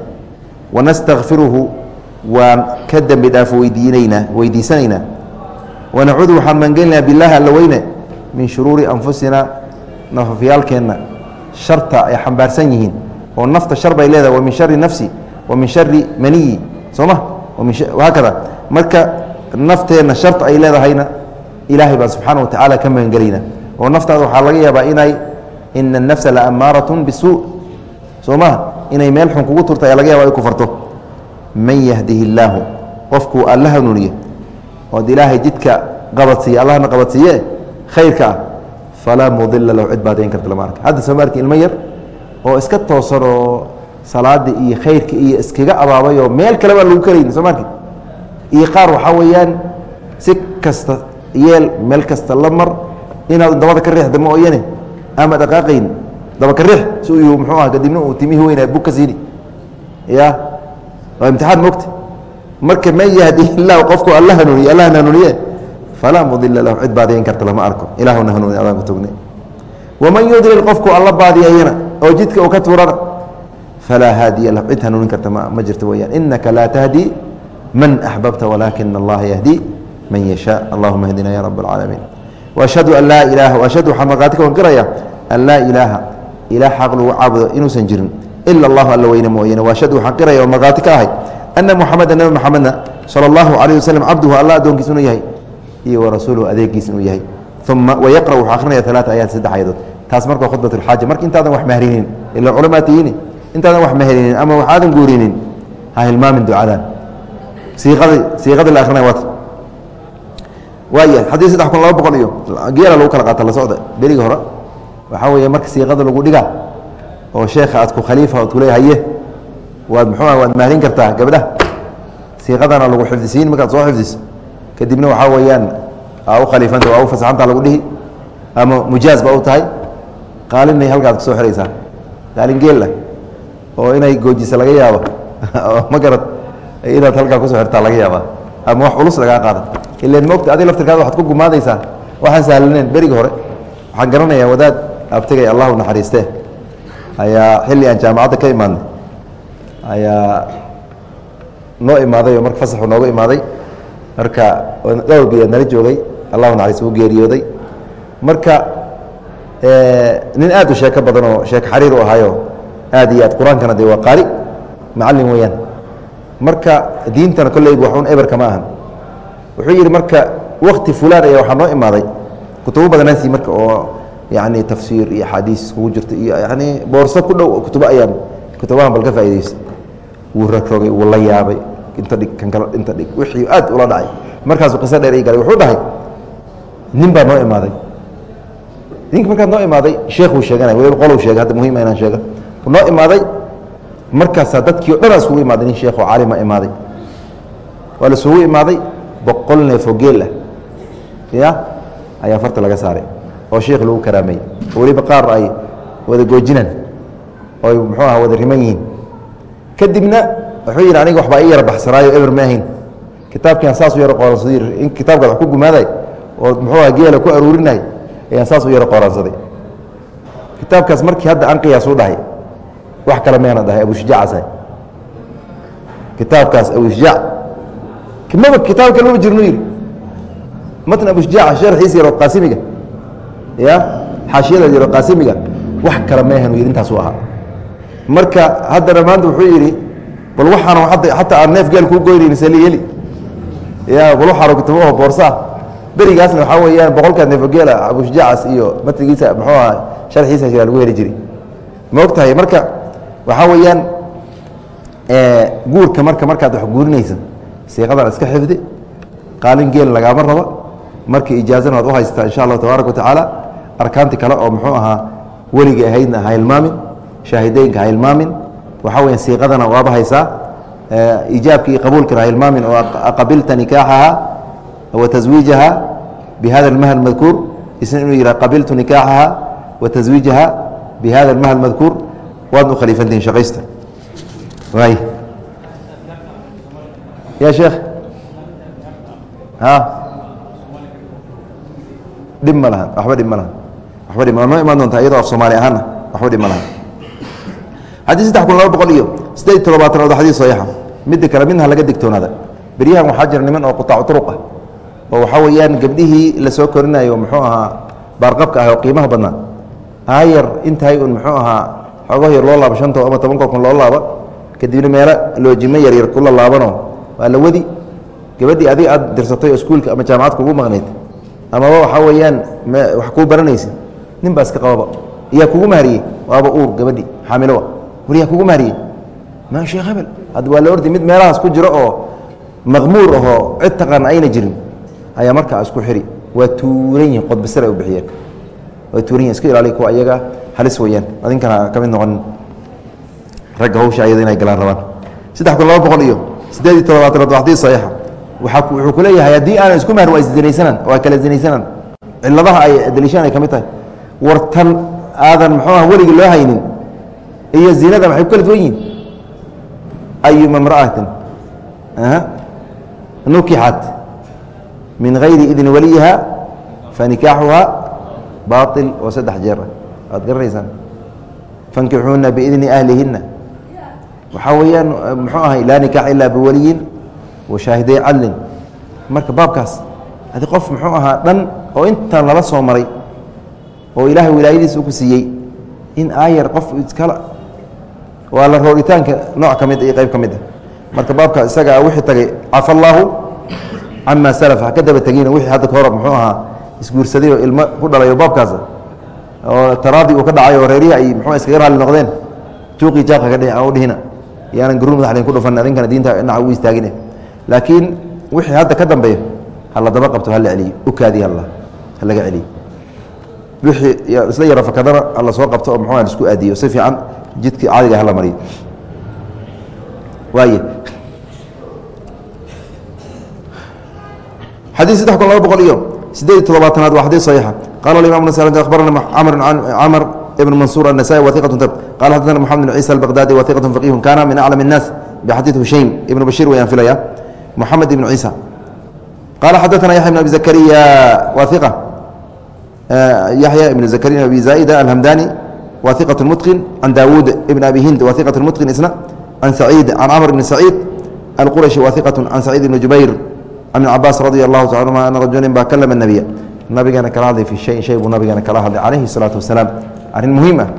wanastakfiruhu waan ka dembi dhaaf weydiinaynaa weydiisanaynaa wanacuudu waxaan maangelinayaa bilaahi alla weyne min shuruuri anfusina nafafyaalkeenna sharta ay xambaarsan yihiin oo nafta shar bay leedahay wa min shari nafsi wa min shari maniyi soo ma haakada marka nafteenna sharta ay leedahayna ilaahay baan subxaana wa tacaala ka magangelayna oo naftaada waxaa laga yaabaa inay ina الnafsa la amaaratun bisuu soo maha inay meel xun kugu turta ayaa laga yaba ay ku farto man yahdihi illaahu qofkuu alla hanuuniye ood ilaahay jidka qabadsiiye allahna qabadsiiye khayrka ah. Falaa mudila lahu cid baadayn karta lama arka. Hadda sooma arki ilmo yar oo iska toosan oo salaada iyo khayrka iyo iskaga abaabay oo meel kale baan lagu karayn soo ma arki iyo qaar waxaa weeyaan si kasta yeel meel kasta la mar inaad dabada ka riixda ma oyane ama dhaqaaqayn daba ka riix si uu muxuu ah kadibna uu timihii weynaa bug ka siini. Ya waa imtixaan mogta marka man yahdi illahu qofku alla hanuuniye alla hanuuniye falaa mudila lahu cid baadiyan karta lama arko. Ilaahuna hanuuni adaan ku tognay waman yudlil qofku alla baadiyayana oo jidka uu ka tuurana falaa haadiya lahu cid hanuunin karta ma jirto weyaan inaka laa tahdi man axbabta walaakina allaha yahdi man yashaa. Allahuma hdina ya rab اlcaalamiin washhadu an laa ilaaha ashhadu waxaan markhaati ka wangaraya an laa ilaaha ilaah xaq lagu caabudo inuusan jirin ila allahu alla weyne mooyane waashhadu waxaan qiraya oo markhaati ka ahay ana muxameda nebi moxamedna sala allahu calayh waslem cabduhu alla addoonkiis inuu yahay iyo warasuuluhu adeegiis inuu yahay uma wayaqra wuxuu akrinaya alaata ayaat saddex ayadood taas marka khudbat alxaaja marka intaadan wax mahrinin ila culamaa tihiini intaadan wax mahrinin ama waxaadan guurinin ha hilmaamin ducadan siiqadii siiqadii la akrinaya waata waaya haddii saddex kun laba boqol iyo geela lagu kala qaata la socda berigi hore waxaa weeye marka siiqada lagu dhigaa oo sheekha aad ku khaliifa oad kule haye waad muxuua waad mahrin kartaa gabdhaha siiqadana lagu xifdisiin markaad soo xifdiso kadibna waxaa weeyaan aa u khaliifanta waa u fasaxanta lagu dhihi ama mujaaz ba u tahay. Qaalinay halkaad ka soo xiraysaa. Qaalin geel ah oo inay goojisa laga yaabo. <laughs> Ma garad inaad halkaa ku soo xirtaa laga yaaba ama wax culus lagaa qaada. Ilan mogta adi laftirkaada waxaad ku gumaadaysaa waxaan sahlaneen berigi hore. Waxaan garanayaa wadaad abtigay allahu naxariiste ayaa xilli aan jaamacadda ka imaadnay ayaa noo imaaday oo marka fasaxu nooga imaaday. Marka dhowr biyood nala joogay allahu naxariis uu geeriyooday. Marka nin aad u sheeko badan oo sheeko xariir u ahaayo aad iyo aad qur'aankana de waa qaari macallin weeyaan. Marka diintana kolleyba waxun eberka ma ahan. Wuxuu yidhi marka wakti fulaan ayaa waxaa noo imaaday. Kutubo badanaasi marka oo yani tafsiir iyo axaadiis kugu jirta iyo yani boorso ku dhow kutubo ayaan kutubahan bal ka faa'idaystay wuu rogrogay wuu la yaabay. Inta dhig kan kale inta dhig. Wixii aad ula dhacay. Markaasuu qiso dheer ii galay wuxuu dhahay nin baa noo imaaday. Ninka markaad noo imaaday sheekhuu sheeganay waliba qolow sheegay hadda muhima inaan sheega noo imaaday markaasaa dadkii o dhan aa isugu imaaday nin sheekh oo caalima imaaday. Waa la isugu imaaday boqol neefoo geel ah. Ya ayaa farta laga saaray oo sheikh lagu karaameeyey oo weliba qaar ay wada goojinaan oo ay muxuu aha wada riman yihiin kadibna wuxuu yidhi aniga waxbaa ii yara baxsanaayo eber ma ahayn. Kitaabkiiaan saas u yaro qooransada in kitaabkaad wax ku gumaaday oo muxuu aha geela ku aruurinay ayaan saas u yaro qooransaday kitaabkaas markii hadda aan qiyaas u dhahay wax kale meena dhahay abushujaacaas kitaabkaas abushujaac maba kitaab kale maba jirnu yidhi matn abushujaaca sharxiisa yaro qaasimiga. Ya? Xaashiyada yaro qaasimiga. Wax kale meehan yidhi intaasuu ahaa marka haddana maanta wuxuu yidhi bal waxaan xataa aan neef geel kuu goynayn sali yeli ya bal waxaanu kitabaho boorsaa berigaasna waxaa weeyaan boqolkaad neefo geela abushujaacaas iyo matnigiisa muxuu aha sharxiisa jira lagu heli jiray. Ma og tahay marka waxaa weeyaan guurka marka markaad wax guurinaysa siiqadan iska xifdi qaalin geel lagaama rabo marka ijaazana waad u haysataa insha allahu tabaaraka watacaala arkaanti kale oo muxuu ahaa weligii ahaydna ha hilmaamin shaahideynka ha hilmaamin waxaa weya siiqadana waaba haysaa ijaabka iyo qabuulkana ha hilmaamin oo qabilta nikaaxaha wa taswiijaha bihada almahal madkuur. Isna inuu yihah qabiltu nikaaxaha wa taswiijaha bihada almahal madkuur. Waadna u khaliifantihin shaqaysta. Waay ya sheekh. A dhib ma lahan waxba dhib ma lahan waxba dhib ma noo imaan doontaa iyadoo af soomaali ahaana waxba dhib ma lahan xadii saddex kun laba boqol iyo siddeed todobaatanood xadii saxiixa midda kale midna laga digtoonaada. Beryahan waxaa jira niman oo qutaacu turuq ah. Oo waxaa weeyaan gabdhihii la korinayo muxuu ahaa baarqabka ah oo qiimaha badnaa. Aayar intahay un muxuu ahaa xoogaho yar loo laabo shantoo ama tobankoo kun loo laaba kadibna meelo loojimo yaryar kula laabanoo waa la wadi. Gabadhii adiga aad dirsatay oo iskuulka ama jaamacad kugu maqnayd amaba waxaa weeyaan wax kuu baranaysa nin baa iska qababa yaa kugu mahariyey? Waaba uur gabadhii. Xaamilowa war yaa kugu mahariyey ma sheekh hebel hadda waa la ordi mid meelahaas ku jiro oo maqmuur ahoo cid taqaan ayna jirin ayaa markaa isku xiri. Waa tuuran yihiin qodbasar ay u bixiyeen. Waa tuuran yihiin iska ilaaliya kuwa ayaga halis weeyaan. Adinkana ka mid noqonin ragga hawsha ayada inay galaan rabaan. Saddex kun laba boqol iyo siddeed iyo todobaatanood waa xadii saxiixa. Waaa wuxuu ku leeyahay haddii aanan isku mahar waa iszinaysanaan waa kala zinaysanaan ciladaha ay daliishaan ay ka mid tahay. Wartan aadan muxuu aha weligii loo haynin iyo zinada maxay ku kala duwan yihiin ayuma mra'atin nukixat min gayri idni waliyiha fanikaaxuha baail oo saddex jeer. Ah waad garanaysaan? Fankixuuna biidni ahlihina waxaa weeyaan muxuu ahay laa nikaax ilaa biwaliyin wa cadlin marka baabkaas adi qof muxuu ahaa dhan oo intan lala soo maray oo ilaahay wilaayadiisa ku siiyey in aayar qof iskala waa la rooritaanka nooc ka mid iyo qayb ka mid a marka baabka isaga wixii tagay cafa allaahu cama salaf ha ka daba tegina wixii hadda kahor muxuu ahaa isguursaday oo ilmo ku dhalayo baabkaas oo taraadi uu ka dhacay oo reerihi ay muxuu iskaga raalli noqdeen. Juuqii jaaqka ka u dhihina yaanan garuun madaxdin ku dhufan adinkana diinta dhinaca ugu istaagine laakiin wixii hadda ka dambeeyo ha la daba qabto hala celiyo u alla ha laga celiyo wixii isla yaro fakadana alla soo qabto oo muxuuha isku aadiyo. Si fiican jidkii caadiga ah hala mariyo. Waay xadii saddex kun laba boqol iyo sideed iy waa xadii saxiixa. Qala imam n abarana camr ibn mansuur anasai wahiqatun tab qala xadana moxamed bin ciisa albaqdaadi wahiqatun faqihun kana min aclam الnaas bxadii hushaym ibn bashir wayaan filaya moxamed ibn ciisa. Qala xadaana yaxya bn abi zakariya wahiqa yaحya ibn zakariya abi zaئda alhamdani waثiqaة mutqin can dawuud ibn abi hind waثiqaة mutqin isna can saciid can camr bn saciid alqurashi waثiqaة can saciid ibn jubayr an ibn cabaas radi allahu taala anuma ana rajulin baa kalama nebiya nabigeena kala hadlay fi shayin shay buu nabigeena kala hadlay calayhi الsalaatu wasalaam arrin muhiim ah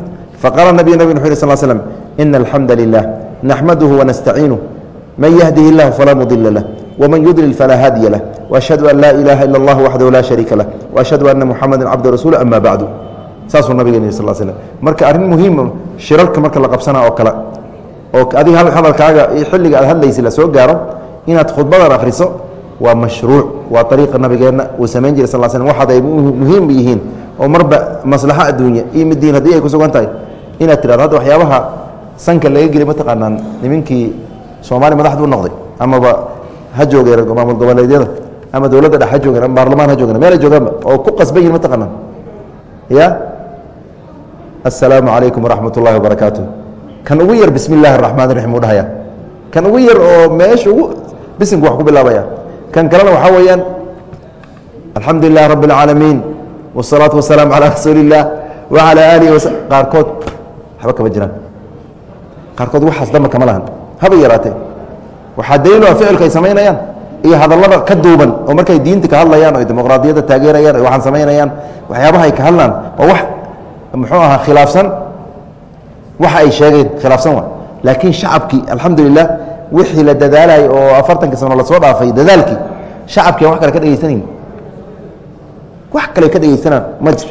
faqaala nabiy nabig wuxu yh sl slm ina alxamda lilah naxmaduhu wanastaciinuh man yahdihi اllah falaa mudila lah wman yudlil falaa haadiya lah وashhadu an laa ilaha ila اllah waxdahu laa shariika lah وashhadu ana muxamada cabdu rasuul ama bacdu saasuu nabigeen yh sl slm marka arrin muhiima shirarka marka la qabsana oo kale oo adiga hadalkaaga xilliga aad hadlaysa la soo gaaro inaad khudbadan akhriso waa mashruuc waa ariiqa nabigeenna uu samayn jiray sal slm waxaad ay muhiim yihiin oo marba maslaxo adduunya iyo mid diin haddii ay ku sugan tahay inaad tirahdo hadda waxyaabaha sanka laga geli mataqaanaan nimankii soomaaliya madaxdu u noqday amaba ha joogeen maamul goboleedyada ama dowladda dhex ha joogeen ama baarlamaan ha joogeen meel ay joogaanba oo ku qasban yihin mataqaanaan ya assalaamu calaykum waraxmat ullahi wabarakaatu kan ugu yar bismi illaahi araxmaan raxiim uu dhahaya kan ugu yar oo meesha ugu bisimka wax ku bilaabaya kan kalena waxaa weeyaan alxamdu lilah rabi اlcaalamiin wالsalaatu wasalaamu calaa rasuuli اllah wacalaa aalihi was qaarkood waxba kama jiraan qaarkood waxaas damba kama lahan haba yaraatee waxaa daliil a ficilka ay samaynayaan iyo hadallada ka duuban oo markay diinta ka hadlayaan o dimuqraadiyadda taageerayaan o waxaan samaynayaan waxyaabaha ay ka hadlaan waa wax muxuu ahaa khilaafsan. Waxa ay sheegeen khilaafsan wa laakiin shacabkii alxamdu lilah wixii la dadaalay oo afartanka sano la soo dhaafay dadaalkii shacabki an wax kale ka dhegeysanayn wax kale ka dhegeysanaan ma jir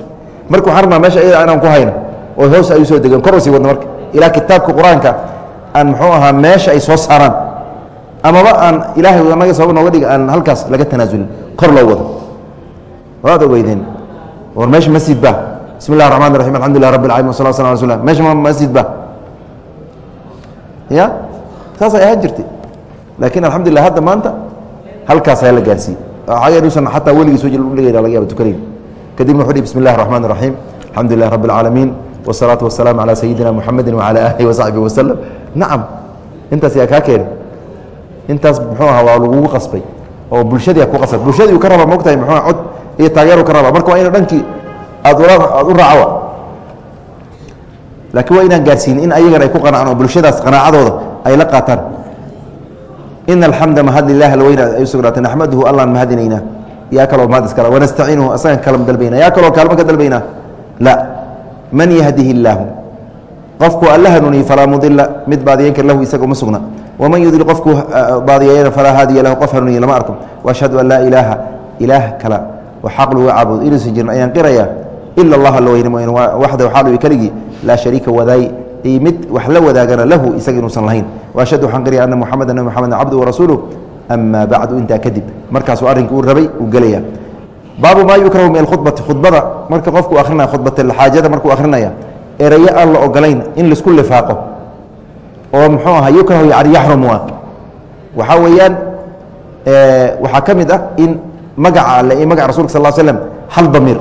marka waxaan rabnaa meesha iyada inaan ku hayno oo hoos ay u soo degeen kor u sii wadno marka. Ilaa kitaabka qur'aanka aan muxuu ahaa meesha ay soo saaraan amaba aan ilaahay naga sabab nooga dhiga aan halkaas laga tanaasulin kor loo wado waad ogeydeen war meesha masjid ba bismi اllah الرaحman الرaحيم alxamdu لlah رab العالمين وصلa sل رsul meesha ma masjid ba ya saasay ahaan jirtay laakiin alxamdulilah hadda maanta halkaas ayaa la gaarsiiyey ayanuusan xataa weligii soo dhigayna laga yaaba tukanayn kadibna wuxuu hi bismi اllahi الرaحman الرaحيم alxamdu lilah رab العaalamiin والsalaaةu والسلام عalى sayidina mحamedi وعalى alihi وصaxbihi وsلم nacam intaas yaa kaa keeni intaas muxuu aha waa lagugu qasbay oo bulshadii ku qasbay. Bulshadii uu ka raba mogtahay muxuu cod iyo taageeru ka raba marka waa ina dhankii aad aad u raacawa laakiin waa inaan gaarsiinin in ayagana ay ku qanacaan oo bulshadaas qanaacadooda ay la qaataan. Ina alxamda mahad lilah alweyna ay u sugnaatay. Naxmaduhu allaan mahadinaynaa yaa kaloo mahad iskala wanastaciinuhu asagan kalama dalbaynaa yaa kaloo kaalmo ka dalbaynaa la man yahdihi illaahu qofku alla falaa mudila mid baadiyen kar lahu isaga uma sugna waman yudli qofku baadiyayana falaa haadiya lahu qof hanuuniye lama arko waashhadu an laa ilaaha ilaah kala xaq lagu caabudo inuusan jirin ayaan qiraya ila allah alla weyne mooyane waxdahu xaaluwi keligii laa shariika wadaay iyo mid wax la wadaagana lahu isaga inuusan lahayn waashhadu waxaan qiraya ana muxameda nabi moxamed cabdu warasuuluh amaa bacdu intaa kadib markaasuu arrinka uu rabay uu gelaya baabu maa yukrahu min alkhudbati khudbada marka qofku akrinaya khudbatxaajada markuu akrinaya erayo aan la ogolayn in la isku lifaaqo oo muxuu aha yukrahu yaxrumu ah waxaa weeyaan waxaa ka mid ah in magaca alle iyo magaca rasulka sal slm hal damiir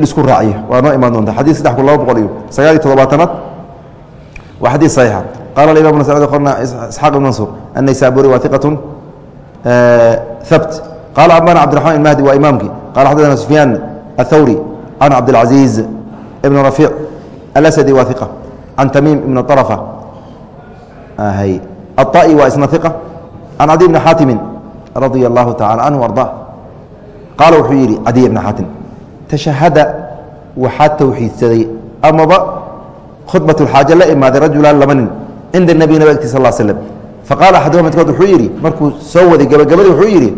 isku raaciyo. Waa noo imaan doonta. Xadii saddex kun laba boqol iyo sagaal iyo toddobaatanaad. Waa xadiis saxiixa. Qala imam bn sacid qorna isxaaq ibn mansuur annaysaburi waa iqatun habt qala abana cabdiraxman ilmahdi waa imaamkii. Qala xadana sufyaan athawri can cabdilcaziiz ibn rafiic alasadi waa iqa can tamiim ibn طarafa aلطa'i waa isna iqa can cadi bni xaatimin radia allahu tacala canhu arda qaala wuxuu yidhi cadiy bni xaatim tashahada waxaa towxiidsaday amaba khudbat xaaje la imaaday rajulaan laba nin cinda nebiy nabig agti sal slm faqaala axaduhuma midkood wuxuu yidhi markuu soo waday gabagabadii wuxuu yidhi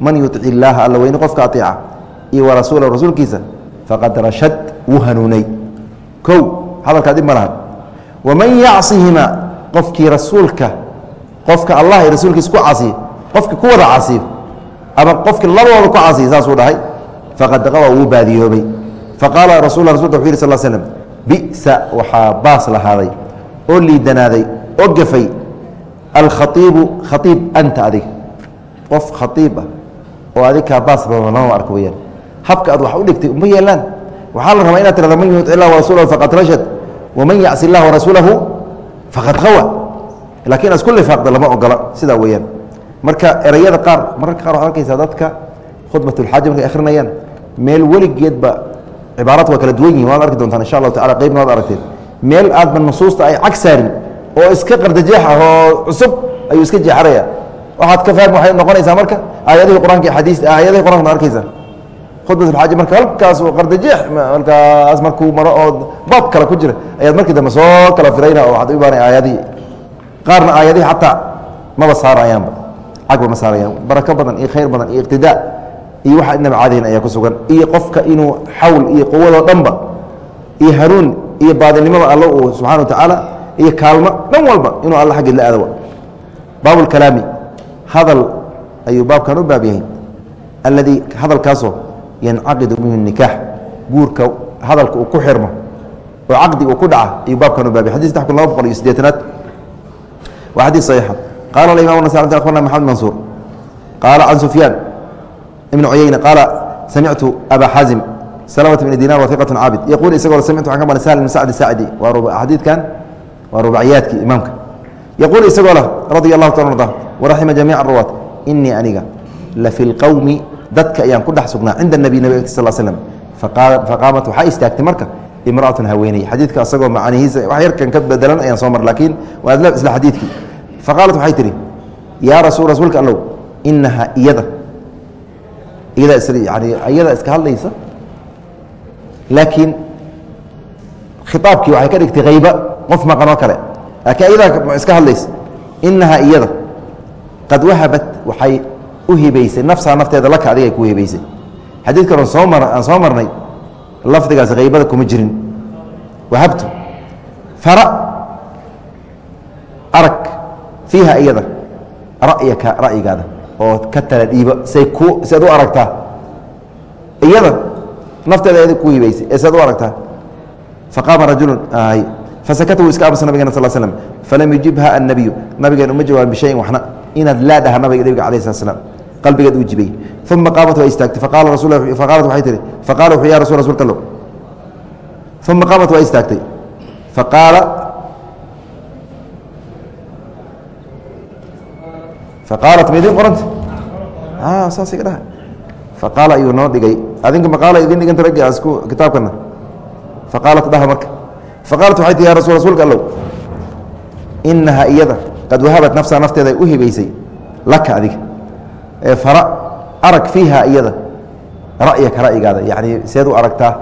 man yuطic illaaha alla weyne qofka aطiica iyo warasuulahu rasuulkiisa faqad rashad wuu hanuunay kow hadalkaa dib ma lahan waman yacsihima qofkii rasuulka qofka allah iyo rasuulkiisa ku casiy qofki ku wada casiyo ama qofki labadooda ku casiy saasuu dhahay faqad qawa wuu baadiyoobay faqaala rasul rasulka wuxu yih sal slm bisa waxaa baas lahaaday oo liidanaaday oo gafay alkhaiibu khaiib anta adig qof khaiib ah oo adig kaa baas lama arko weyaan habka aad wax u dhigtay uma yeelaan waxaa la rabaa inaad tirada man yuutic ilah warasuulahu faqad rashad waman yacsi illah warasuulahu faqad hawa lakiin isku lifaaqda lama ogola sidaa weeyaan marka ereyada qaar mararka qaar waxad arkaysaa dadka khudbatulxaaja markay akhrinayaan meel weligeedba cibaaraad waa kala duwan yihiin waad arki doontaan insha allahu tacala qeybna waad aragteen meel aadba nusuusta ay cag saarin oo iska qardajeex ah oo cusub ayuu iska jeexaraya waxaad ka fahmi waxay noqonaysaa marka aayadihii qur'aanka xadiis aayadihii qur'anka ad arkaysaa khudbatulxaaja marka halkaas qardajeex markaas markuu maro oo baab kale ku jira ayaad markii dambe soo kala firayna oo waxaad u imaanay aayadihii qaarna aayadihii xataa maba saarayaanba cagba ma saarayaan. Barako badan iyo khayr badan iyo iqtidaa iyo waxa inaba caadihin ayaa ku sugan. Iyo qofka inuu xawl iyo quwadoo dhanba iyo hanuun iyo baadilnimada alla uu subxana wa tacaala iyo kaalmo dhan walba inuu alla xaggeed la aadawa. Baabulkalaami hadal ayuu baabkan u baab yahay. Alladii hadalkaasoo yancaqidu minhu nikaax. Guurka hadalka uu ku xirmo oo caqdi uu ku dhaca ayuu baabkan u baab yahay xadis saddex kun laba boqol iyo siddeetanaad. Waa xadiis saxiixa qaala alimam nas abarna maxamed mansuur. Qaala can sufyaan ibn cuyeyne qaala samictu aba xaazim salamة bn dinar wa iqaة caabid yaquul isagoo samictu waxaan ka maqlay sahl bn sacd sacdi waa xadiidkan waa rubaciyaadkii imaamka. Yaquul isagoo lah radi allahu taala arda waraxima jamiica ruwaat inii aniga la fi lqowmi dadka ayaan ku dhex sugnaa cinda nabiy nabig ati sal slm faqaamat waxaa istaagtay marka imraatun haweeney. Xadiidka asagoo macnihiisa wax yarkan ka bedelan ayaan soo mar laakiin waa isla xadiidkii. Faqaalat waxay tihi yaa rasul rasuulka allow inaha iyada. Iyada yani iyada iska hadlaysa. Laakiin khiaabkii waxay ka dhigtay hayba qof maqan oo kale. Laakiin iyadaa iska hadlaysa inahaa iyada. Qad wahabat waxay u hibaysay nafsaha nafteeda laka adigay ku hibaysay. Xadiidkan aan soo mar aan soo marnay lafdigaas haybada kuma jirin. Wahabtu fara arag fiiha iyada ra'yaka ra'yigaada. Oo ka tala dhiibo say ku si ad u aragtaa. Iyada nafteeda ed ku hibaysay ee saad u aragtaa. Faqaama rajulu fasakata wuu iska aamusa nabigena sal slm falam yujibha annabiyu nabigeen uma jawaabin bishayin waxna. Inaad laa dhaha nabiga nabiga alayh slat slam qalbigeed uu jibay. Uma qaamat waa istaagtay. Faqaalat waxay tihi faqala wuxuu ya rasul rasulka allow uma qaamat waa istaagtay. Faqaala faqaalat ma idin qoranta saas iga dhaha faqaala ayuu noo dhigay. Adinka maqaala idin dhiganta raggi asku kitaabkana? Faqaalat dhaha marka. Faqaalat waxay tii ya rasul rasuulka allow inaha iyada qad wahabat nafsaha nafteeda ay u hibaysay laka adiga arag fiiha iyada ra'yaka ra'yigaada yacni seed u aragtaa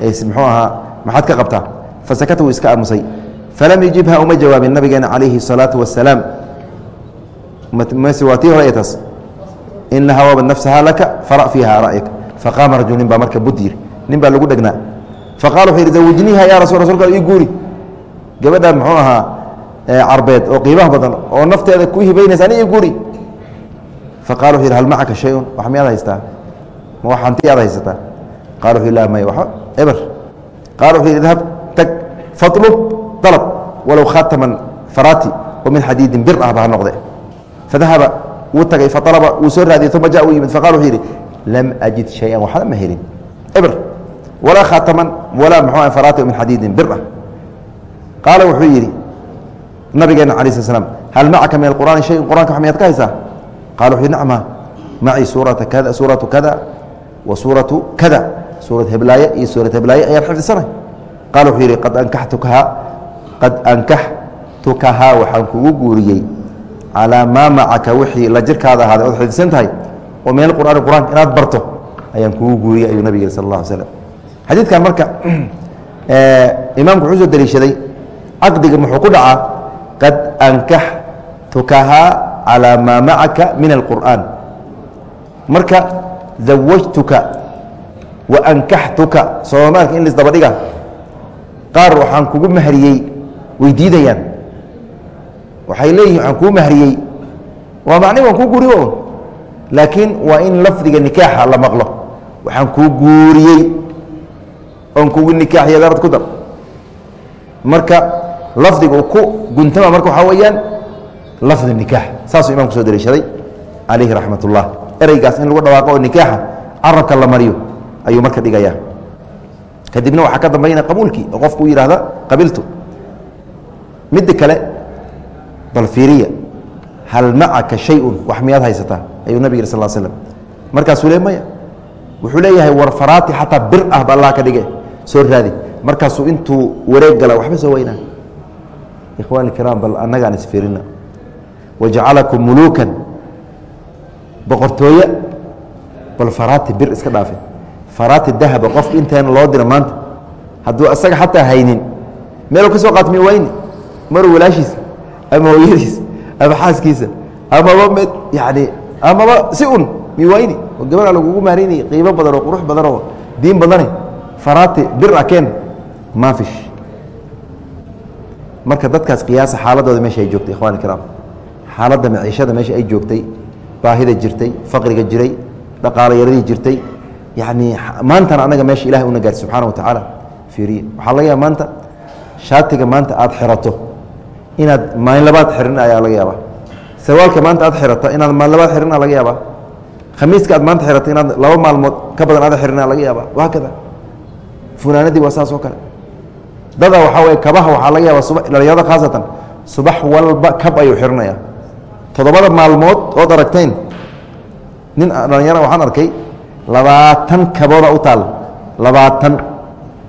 muxuu ahaa maxaad ka qabtaa? Fasakata wuu iska aamusay. Falam yujibha uma jawaabin nabigeena calayhi الsalaatu wasalaam waa tii hore taas inaha waabad nafsaha laka fara fiiha ra'yaka. Faqaama rajul nin baa marka bud nin baa lagu dhegnaa faqala wuxuu yidhi zawajniiha ya rasul rasulka ii guuri. Gabadha muxuu ahaa carbeed oo qiimaha badan oo nafteeda ku hibaynaysa ani ii guuri faqala wuxu yidhi hal macaka shay-un wax miyaad haystaa ma wax hantiyaad haysataa qala wuxu la maya wax eber qala wuxuu yidhi idhab tag fatlub dalab walow khataman farati oo min xadiidin bir ah ba ha noqde fadahaba wuu tagay faalaba wuu soo raadiyey uma ja u yimid faqala wuxuu yidhi lam ajid shay-an waxna ma helin eber walaa khaataman walaa mxuu faraati min xadiidin bir ah qaala wuxuu yidhi nabigeena cala sl slam hal macaka min alqur'aani shayun qur'anka wax miyaad ka haysaa wuxu yhi nacma kada suuratu kada wa suuratu kada suurad heblaaye iyo suurad heblaaye ayaan xifdisanay qala wuxuu yidhi qad ankaxtukahaa waxaan kugu guuriyey calaa maa macaka wixii la jirkaada ahaaday ood xifdisan tahay oo min alqur'aani qur'anka inaad barto ayaan kugu guuriyey ayuu nabig yiri sal اla alay slam xadiidkan marka imaamku wuxuu soo deliishaday caqdiga muxuu ku dhacaa qad ankaxtukahaa calaa maa macaka min alqur'aan marka zawajtuka wa ankaxtuka soomaalka in laisdaba dhiga qaar waxaan kugu mahriyey way diidayaan waxay leeyihiin waxaan kuu mahriyey waa macni waan kuu guuriy un laakiin waa in lafdiga nikaaxa la maqlo waxaan kuu guuriyey oon kugu nikaaxiya ku dar marka lafdiga uu ku guntama marka waxaa weeyaan lafdi nikaax saasuu imamku soo dariishaday calayhi raxmat ereygaas in lagu dhawaaqo oo nikaaxa carabka la mariyo ayuu marka dhigaya kadibna waxaa ka dambayna qabuulkii oo qofku u yihahda qabiltu midda kale bal fiiriya hal macaka shayun wax miyaad haysataa? Ayuu nabig yiri sal slm markaasuu le maya. Wuxuu leeyahay war faraati xataa bir ah ba allah ka dhige soo raadi. Markaasuu intuu wareeg gala waxba soo weynaa. Ikhwani kiraam bal annagaan isfiirina wajacalakum muluukan boqortooye bal faraati bir iska dhaafe. Faraati dahaba qofka intaana loo dira maanta. Hadduu isaga xataa haynin meelu ka soo qaat mi wayni maruu walaashiisa ama hooyadiisa ama xaaskiisa amaba mid yani amaba si un mi wayni. Oo gabadha lagugu maaraynay qiimo badan oo qurux badan oo diin badane faraati bir akeen maafish. Marka dadkaas qiyaasa xaaladooda meesha ay joogtay ikhwani kiraam xaaladda maciishada meesha ay joogtay baahida jirtay faqriga jiray dhaqaalo yaradii jirtay yani maantana anaga meesha ilahay una gaarsi subxana wa tacaala fiiriye. Waxaa laga yaaba maanta shaatiga maanta aada xirato inaad maalin xirin ayaa laga yaabaa. Sarwaalka maanta aad xirata inaad maalin xirin laga yaabaa. Khamiiska aad maanta xirata inaad laba maalmood ka badan aada xirin laga yaabaa. Wahaakada funaanadii waa saas oo kale. Dada waxaa wey kabaha waxaa laga yaaba dhalinyarada khaasatan subax walba kab ayuu xirinaya toddobada maalmood ood aragtayn nin dhalinyara waxaan arkay labaatan kabooda u taal. Labaatan.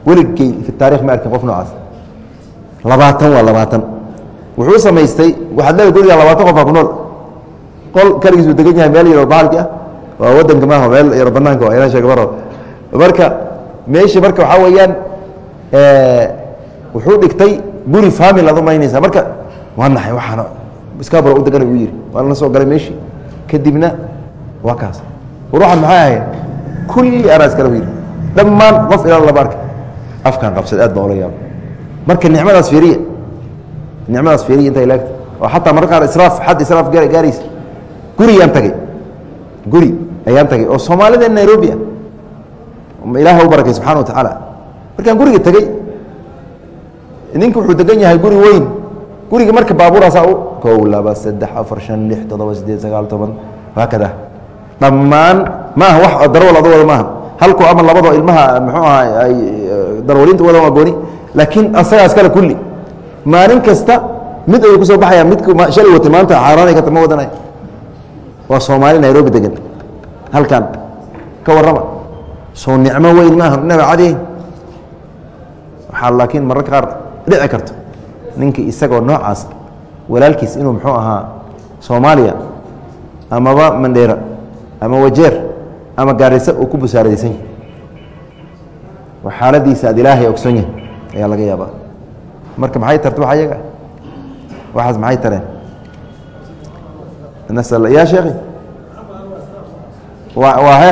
Weligey fi taarikh ma arkin qof noocaas. Labaatan waa labaatan. Wuxuu samaystay waxaad leeda guriga labaatan qof aa ku nool. Qol kaligiis uu degan yahay meel yaro baalki ah. Waa wadanka maaha meel yaro banaanka waa inaan sheega maro marka meesha marka waxaa weeyaan wuxuu dhigtay guri famil aad umaynaysaa marka waa naxay waxaana iskabaro u degan u yidhi. Waa lana soo galay meeshii. Kadibna waa kaas. Ruuxan maxay ahayd kulli anaa iskale yidhi. Dhammaan qof ilaa laba arkay afkaan qabsad aad baa ula yaaba marka nicmadaas fiiriya nicmadaas fiiriya intay laagta oo xataa marka qaar israaf xad israaf gaar gaaraysa guriyaan tagay. Guri ayaan tagay. Oo soomaalida nairobi ah. Ilaaha u barakay subxana wa tacaala markaan guriga tegey ninka wuxuu degan yahay guri weyn guriga marka baabuuraasaa u kow laba saddex afar shan lix toddoba sideed sagaal toban haakada dhammaan maaha wax darwal adu wada maaha. Halku ama labadoo ilmaha muxuu aha ay darwalinta wada waa gooni. Laakiin asagaas kale kulli. Maalin kasta mid ayuu ku soo baxaya midku shalay watay maanta xaaraanay ka tama wadanay. Waa soomaali nairobi degan halkan ka warrama. Soo nicmo weyn maaha inaba cadi. Waxaa laakiin mararka qaar dhici karto ninkii isagoo noocaas walaalkiis inuu muxuu ahaa soomaaliya amaba mandheera ama wajeer ama gaarisa uu ku busaaradaysan yahay. Oo xaaladiisa aad ilaahay ogson yahay ayaa laga yaabaa. Marka maxay tarta wax ayaga? Waxaas maxay tareen? Nasal ya sheekhi? Wa waa he?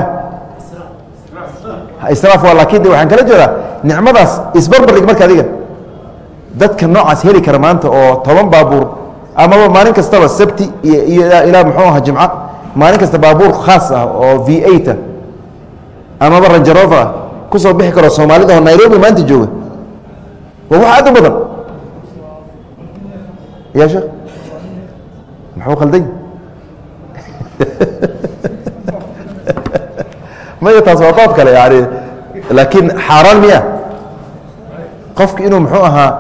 Israaf. Waa laakiin de waxaan kala jeedaa nicmadaas isbarbar dhig marka adiga dadka noocaas heli kara maanta oo toban baabuur amaba maalin kastaba sabti ilaa muxuu aha jimco maalin kasta baabuur khaas ah oo v eight ah amaba ranjarova ah ku soo bixi karo soomaalida oo nairobi maanta jooga. Waa wax aad u badan. Ya sheekh? Muxuu khalday? <laughs> Maya taas waa baab kale yani laakiin xaaraan miya. Qofki inuu muxuu ahaa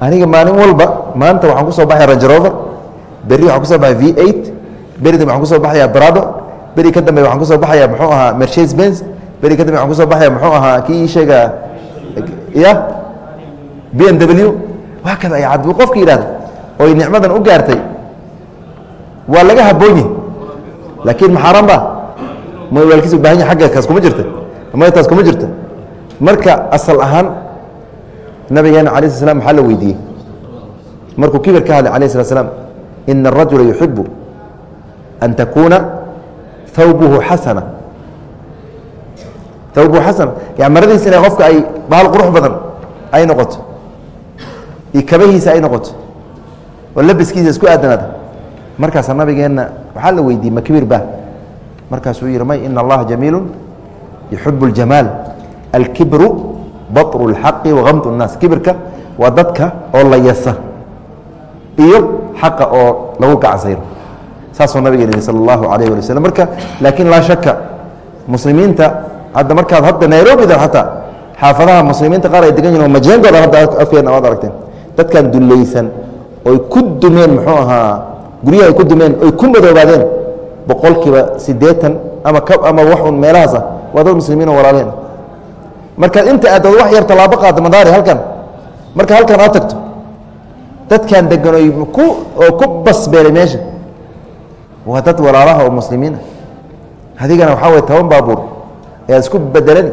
aniga maalin walba maanta waxaan ku soo baxaya rangerover berri waxaan ku soo baxaya v eight berida waxaan ku soo baxaya brado beri ka dambe waxaan ku soo baxaya muxuu ahaa mercedes benz beri ka dambe waxaan ku soo baxaya muxuu ahaa kii sheega ya b m w. Waa kada ay cad qofka yidhahda oy nicmadan u gaartay. Waa laga haboonye laakiin maxaaran ba? Ma waalkiis u baahan yahay agga kaas kuma jirta. Ma taas kuma jirta. Marka asal ahaan nabigeena ala sl maxaa la weydiiyey? Markuu kibir ka hadlay alayh slat slam ina arajula yuxibu an takuuna thawbuhu xasana thawbuhu xasana yani maradiisa inay qofka ay bahal qurux badan ay noqoto iyo kabahiisa ay noqoto oo labiskiisa isku aadanaada markaasa nabigeenna waxaa la weydiiyey? Ma kibir ba markaasuu yihi may ina allaha jamiilu yuxibu اljamaal alkibru baطru اlxaqi wagamd الnaas kibirka waa dadka oo la yasa iyo xaqa oo lagu gacsayro saasuu nabigeen yihi sal اllahu alayh ali waslm marka laakiin laa shaka muslimiinta hadda markaad hadda nairobida xataa xaafadaha muslimiinta qaar ay degan yihin oo majeenkooda hadda afkeena waad aragteen dadkan dulaysan oy ku dumeen muxuu ahaa guryaha ay ku dumeen oy ku madoobaadeen boqolkiiba siddeetan ama ka ama waxun meelahaas ah waa dad muslimiinoo walaaleen markaad inta aadad wax yar tallaabo qaada madaari halkan. Marka halkan aad tagto. Dadkan degan oy ku oo ku basbeelay meesha. Waa dad walaalaha oo muslimiin ah. Adigana waxaa way toban baabuur ayaad isku bedelani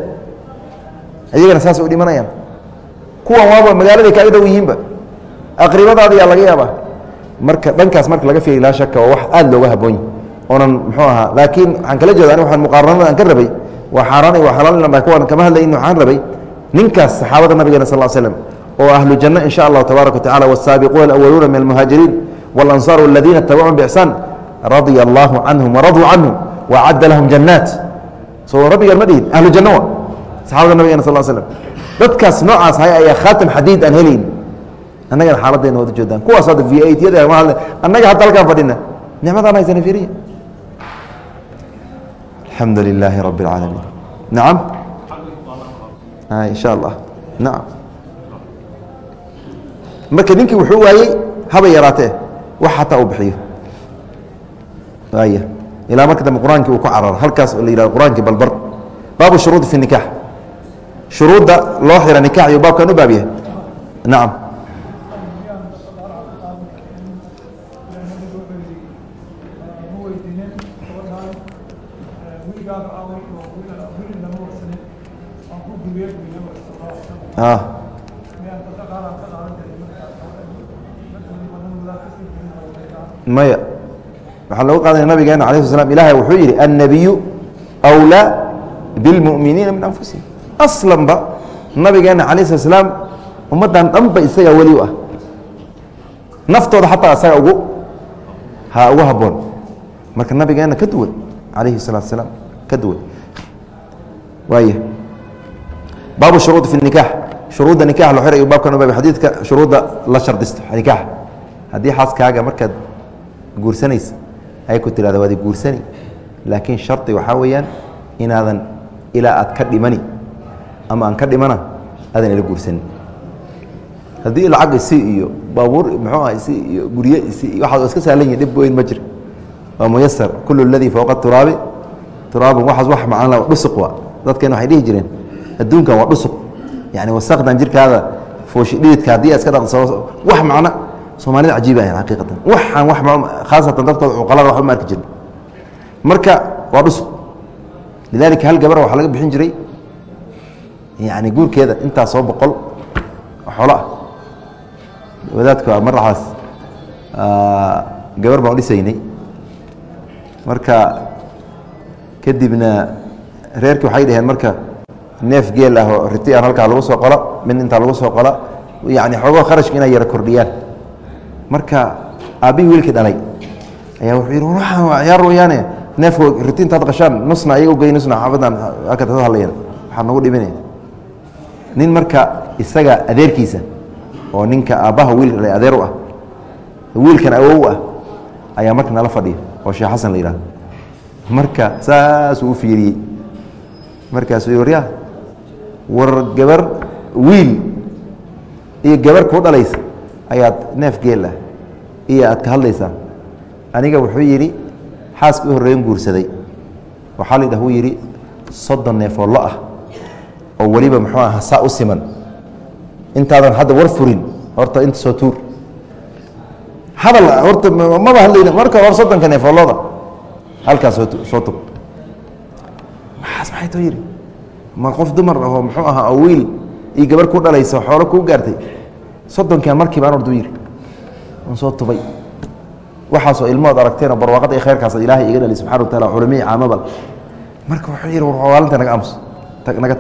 adigana saas u dhimanayaan. Kuwan waaba magaaladay kaaga dhow yihiinba. Aqribadaada yaa laga yaabaa. Marka dhankaas marka laga fiiriy laa shaka waa wax aada looga haboonyi oonan muxuu ahaa laakiin waxaan kala jeeda ani waxaan muqaaranada aan ka rabay waa xaaraan iyo waa xalaal kuwan kama hadlayin waxaan rabay ninkaas saxaabada nabigeena sal l slam oo ahlu janno in sha allahu tabaaraka wa tacala wasaabiquuna alawaluuna min almuhaajiriin waalansaaru aladiina tabacun biixsaan radia allaahu canhum waraduu canhu wacadda lahum jannaat soo rabbigaan ma dhihin ahlu janno wa? Saxabada nabigeena sal slam dadkaas noocaas hay ayaa khaatam xadiid aan helayn annagana xaaladdeena waad ujeedaan kuwaas hadda v tyada annaga hadda halkaan fadhina. Nicmadaan haysana fiiriya alxamdu lilaahi rabi اlcaalamiin nacam in sha allah nacam marka ninkii wuxuu waayey haba yaraatee wax xataa uu bixiyo. Waaya. Ilaa marka dambe qur'aankii uu ku cararo halkaas oo la yihahdo qur'aankii balbar. Baabu shuruudi fi nikax shuruudda loo xira nikax iyo baabkan u baab yahay. Nacam maya. Waxaa lagu qaadanaya nabigeena ala sl slam ilahay wuxuu yihi annabiyu wlaa bilmuminiina min anfusihim. Aslanba nabigeena alayh slat slaam ummaddan dhanba isagaa weli u ah. Naftooda xataa isaga ugu ha ugu haboon marka nabigeena ka duwan alayhi salaatu salaam ka duwan. Waaya baabu shuruud fi nikax shuruudda nikax lo xirayo baabkan u xadiidka shuruudda la shardisto nikax haddii xaaskaaga markaad guursanaysa ay ku tirahda waadi guursani. Laakiin shardi waxaa weeyaan inaadan ilaa aad ka dhimani ama aan ka dhimana aadan ila guursanin. Haddii lacag isi iyo baabuur muxuu ah isi iyo gurye isi waxaad iska sahlan yihiin dhib weyn ma jiro waa muyasar kulu ladii fowqa turaabi turaabun waxaas wax macaan la dhusuq waa. Dadkeena waxay dhihi jireen adduunkan waa dhusuq yani wasaqdan jirkaada fooshi dhididka haddii aad iska dhaqso wax macno soomaalida cajiiba ahayd xaqiiqatan waxaan wax khaasatan dadkooda cuqalada waxba ma arki jirin marka waa dhusuq lidalika hal gabar waxaa laga bixin jiray yani guurkeeda intaas soo boqol xoolo ah wadaadka maraxaas gabar baan udhisaynay marka kadibna reerkii waxay dhaheen marka neef geel ah oo riti aan halkaa lagu soo qola mid intaa lagu soo qola yani xoogoo kharashka inay yaro kordhiyaan. Marka aabbihii wiilkii dhalay ayaa wuxuu yidhi waxaan waa ciyaar weeyaane. Neefka riti intaad qashaan nusna ayaga ugey nusna xaafadan halkaad ka hadlayeen. Waxaa nagu dhiminaya nin marka isaga adeerkiisa oo ninka aabbaha wiilka dhalay adeer u ah wiilkan awow ah ayaa marka nala fadhiya oo sheekh xasan la yidhahdo marka saasuu u fiiriyey. Markaasuu warya war gabar wiil iyo gabar kuu dhalaysa ayaad neef geel ah iyo aad ka hadlaysaa aniga wuxuu yidhi xaaska u horreeyan guursaday. Waxaa laydhah wuu yidhi soddon neef oo lo ah oo weliba muxuu aha saa u siman. Intaadan hadda war furin horta inta soo tuur. Hadal horta maba hadlayna marka hor soddonka neef oo loda. Halkaas soo soo tug. Maxaas maxay too yidhi ma qof dumar ahoo muxuu ahaa oo wiil iyo gabar ku dhalaysa xoolo kuu gaartay soddonkan markiiba an ordu yidhi n soo tubay. Waxaasoo ilmood aragteen oo barwaaqada iyo khayrkaas ilaahay iga dhali subxana wa taala culamiyi caamabal. Marka wuxuu yidhi warwaalinta naga aamus naga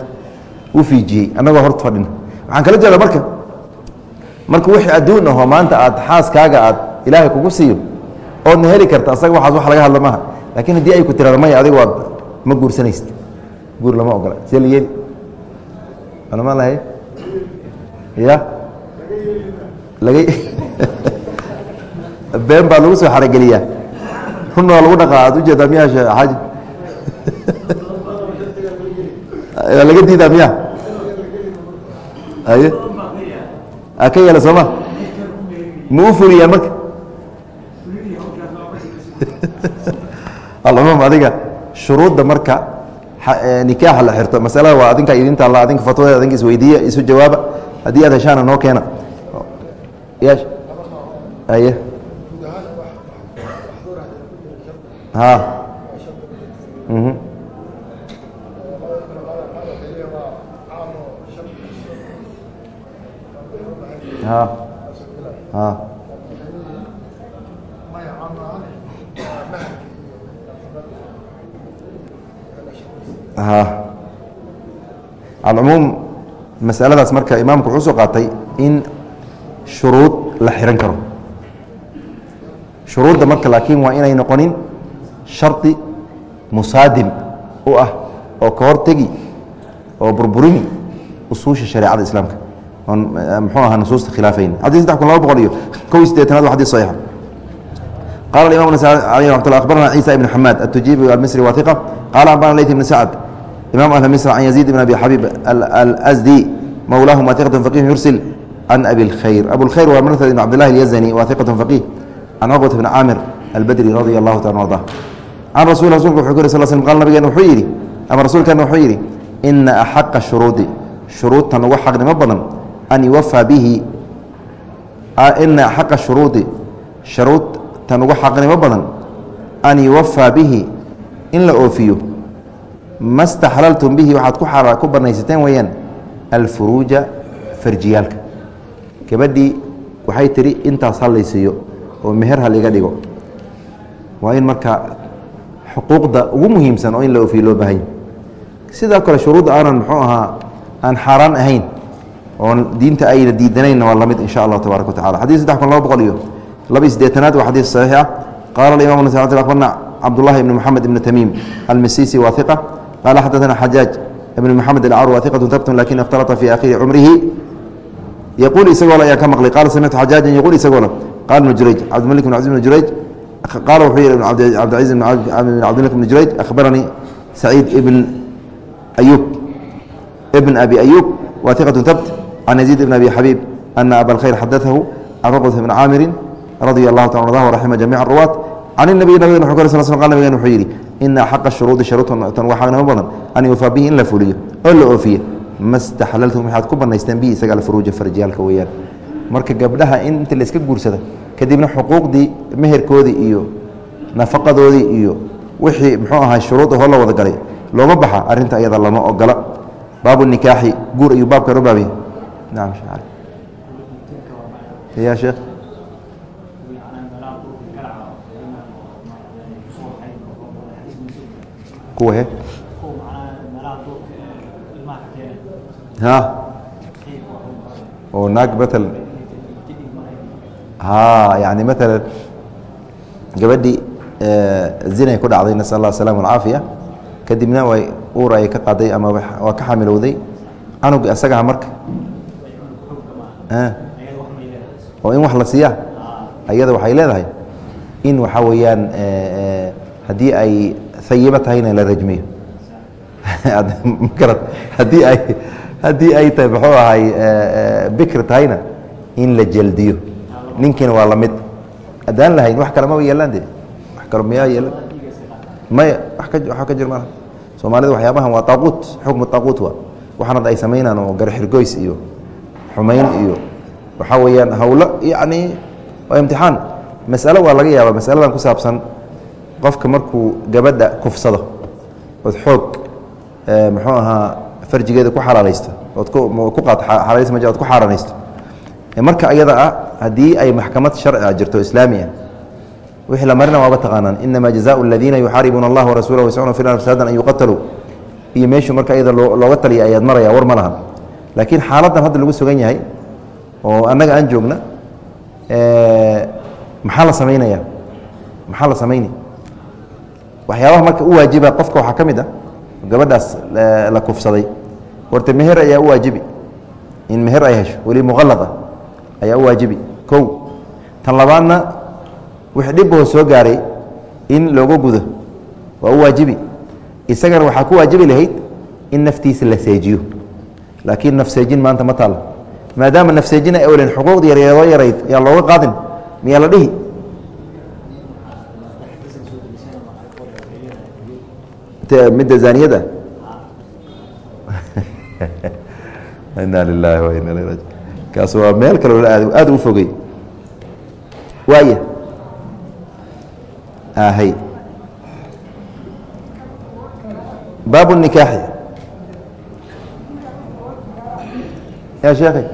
u fiijiyey annagoo horta fadhina. Waxaan kala jeeda marka marka wixii adduun ahoo maanta aad xaaskaaga aad ilaahay kugu siiyo oodna heli karta asaga waxaas wax laga hadla maaha. Laakiin haddii ay ku tirahdo maya adigu aad ma guursanaysid guur lama ogola. See la yeeli alama lahay ya? Laga <laughs> been baa lagu soo xarogeliyaa run waa lagu dhaqaa. Aad u jeedaa miyaa shee xaaji? <laughs> Laga diidaa miya aye. A ka yeela sooma? Ma u fuliyaa marka? <laughs> Alcumuum adiga shuruudda marka nikaaxa la xirto. Masalada waa adinka idinta alla adinka fatwadeeda adinka isweydiiya isu jawaaba. Haddii aad heshaana noo keena. Ya aye. Ha. Mhm. Ha. Ha alcumuum masaladaas marka imaamku wuxuu soo qaatay in shuruud la xihan karo. Shuruudda marka laakiin waa inay noqonin shardi musaadim u ah oo ka hortegi oo burburini usuusha shareecada islaamka. Oon mxuu aha nusuusta khilaafayn. Xadii saddex kun laba boqol iyo kow iyo sideetanaad wa xadis saxiixa qala imam alي ramat lla abarna ciisa ibn xamaad atujibi almisri wahiqa qala ambana leyt ibn sacd imam ahli misr can yaziid ibn abi xabiib alsdi mawlaahum wahiqat faqih yursil can abi اlkhayr abu اlkhayr waa mrhad ibn cabdillahi اlyazani wahiqat faqih can cuqbat bn caamir albedri radi allahu taala arda can rasul rasulka wuxuu ku yiri sal slm qal nabigeena wuxuu yidhi ama rasuulkeena wuxuu yidhi ina axaqa shuruudi shuruudtan ugu xaqnimo badan an yuwafaa bihi ina axaqa shuruudi shuruudtan ugu xaqnimo badan an yuwafaa bihi in la oofiyo ma staxlaltum bihi waxaad ku banaysateen weeyaan alfuruuja farjiyaalka. Gabadhii waxay tihi intaas halaysiiyo oo meher haliga dhigo. Waa in marka xuquuqda ugu muhiimsan oo in la oofiyo loo baahanya sidoo kale shuruudda aanan muxuu ahaa aan xaaraan ahayn oon diinta ayna diidanayna waa la mid insha allahu tabarak watacala xadis saddex kun laba boqol iyo laba sideetanaad waa xadiis saxiix ah qaala imam abarna cabdullahi ibni moxamed ibni tamiim almisisi waa qaala xadaثana xajaaj ibn moxamed alcar waa iqatu tabtun lakin اkhtalata fi akhiri cumrihi yaquul isagoo le ayaan ka maqlay qala samictu xajaajan yaquul isagoo le qala ibnu jurayj cabdimalik ibn cabdi ibn jurayj qaala wuxuu yihi cabdilcaziz ibn cabdimalik ibn jurayj akhbaranii saciid ibn ayub ibn abi ayub waa iqatu tabt can yaziid ibn abi xabiib ana aba اlkhayr xadaahu can ruqbata bni caamirin radia allahu ta ardah waraxima jamic ruwaat can nabiy nabgen wxu kor sl sl qal nabgen wuxuu yidhi ina xaqa shuruudi sharuutan waxaanimo badan an yuufaa bihi in la fuliyo oo la oofiye ma staxlaltum waxaad ku banaysteen bihi isaga alfuruuja farjiyaalka weeyaan marka gabdhaha in inta la iska guursada kadibna xuquuqdii meherkoodii iyo nafaqadoodii iyo wixii muxuu ahaa shuruudda hor la wada galay looma baxa arrinta ayada lama ogola baabu nikaaxi guur ayuu baabkan u baabiyey nacam ya sheekh kuwa oo naag maala ha yani maalan gabadhii zinay ku dhacday nasal allah asalam alcaafiya kadibna way uur ay ka qaaday ama waa ka xamilowday canugi asagaha marka oo in wax la siiyaa ayada waxay leedahay in waxaa weeyaan haddii ay ayiba tahayna la rajmiyo. Haddii ay haddii ay tahay muxuu ahay bikr tahayna in la jeldiyo ninkiina waa la mid haddaan lahayn wax kale maba yeelaan de wax kale miyaa yeelan maya wa ka jir malaha soomaalida waxyaabahan waa taaquut xukmu taaquut waa. Waxaan hadda ay samaynaan oo garxirgoys iyo xumayn iyo waxaa weeyaan hawlo yacni waa imtixaan. Masalo waa laga yaaba masaladan ku saabsan qofka markuu gabadha kufsado ood xoog muxuu ahaa farjigeeda ku xalaalaysto ood ku qaato xalaalaysa ma ood ku xaaranaysto marka ayada ah haddii ay maxkamad sharciga jirto islaami ah wixii la marina waaba taqaanaan inama jazaau aladiina yuxaaribuuna allah warasulah wasacuna fi ard fasaadan an yuqataluu. Iyo meeshu marka iyada looga taliya ayaad maraya war ma lahan laakiin xaaladan hadda lagu sugan yahay oo annaga aan joogna maxaa la samaynaya maxaa la samaynaya waxyaabaha marka u waajiba qofka waxaa ka mid ah gabadhaas la kufsaday. Horta meher ayaa u waajibi. In meher ay hesho weli muqalada ayaa u waajibi. Kow tan labaadna wix dhiboo soo gaaray in looga gudo waa u waajibi. Isagana waxaa ku waajibi lahayd in naftiisa la seejiyo. Laakiin nafseejin maanta ma taalo. Maadaama nafseejina awlen xuquuqda yaryadoo yarayd yaa looga qaadin miyaa la dhihi midda zaniyada? <laughs> Ina lilahi wa ina l kaas waa meel kale aad aad u fogey waaya ahay baabu nikaaxi. Ya sheekhay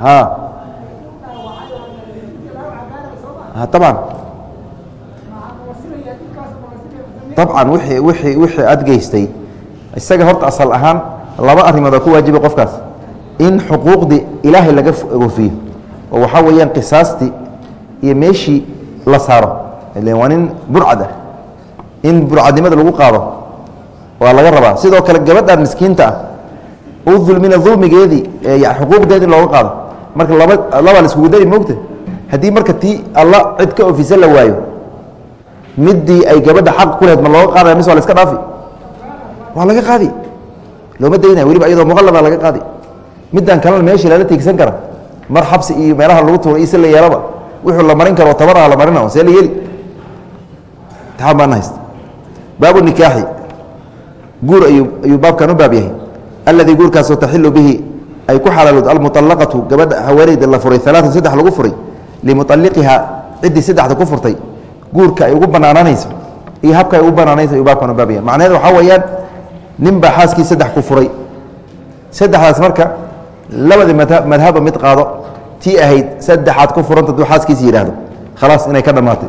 ha ha taban. Wii wixii aad geystay isaga horta asal ahaan laba arrimood oo ku waajibay qofkaas in xuquuqdii ilaahay laga wafiyo oo waxaa weeyaan qisaastii iyo meeshii la saaro waa nin burcad ah in burcadnimada lagu qaado waa laga rabaa sidoo kale gabadhan miskiinta ah u dulmina dulmigeedii xuquuqdeedi looga qaado marka laba labaa la iskugu dari moogta haddii marka tii alla cid ka ofisa la waayo midii ay gabadha xaq ku lehed ma looga qaadaya mise waa la iska dhaafi. Waa laga qaadi. Looma daynaya weliba iyadoo muqallada laga qaadi. Middan kalena meeshii lala tiigsan kara mar xabsi iyo meelaha lagu tuuro ise la yeelaba wuxuu la marin karo tabaraha la marina see la yeeli taxaan baana haysta baabu nikaaxi. Guur ayuu ayuu baabkan u baab yahay. Alladii guurkaasoo taxilu bihi ay ku xalaalowd almuطalaqatu gabadha haweeneyda la furay alaatan saddex lagu furay limuطalliqihaa ciddii saddexda ku furtay guurka ay ugu banaananayso iyo habka ay ugu banaanayso ayuu baabkan u baab yahay macnaheed waxaa weeyaan nin baa xaaskii saddex ku furay. Saddexdaas marka labadii madhaba mid qaado tii ahayd saddexaad ku furanta aduu xaaskiisi yidhaahdo. Khalaas inay ka dhammaatay.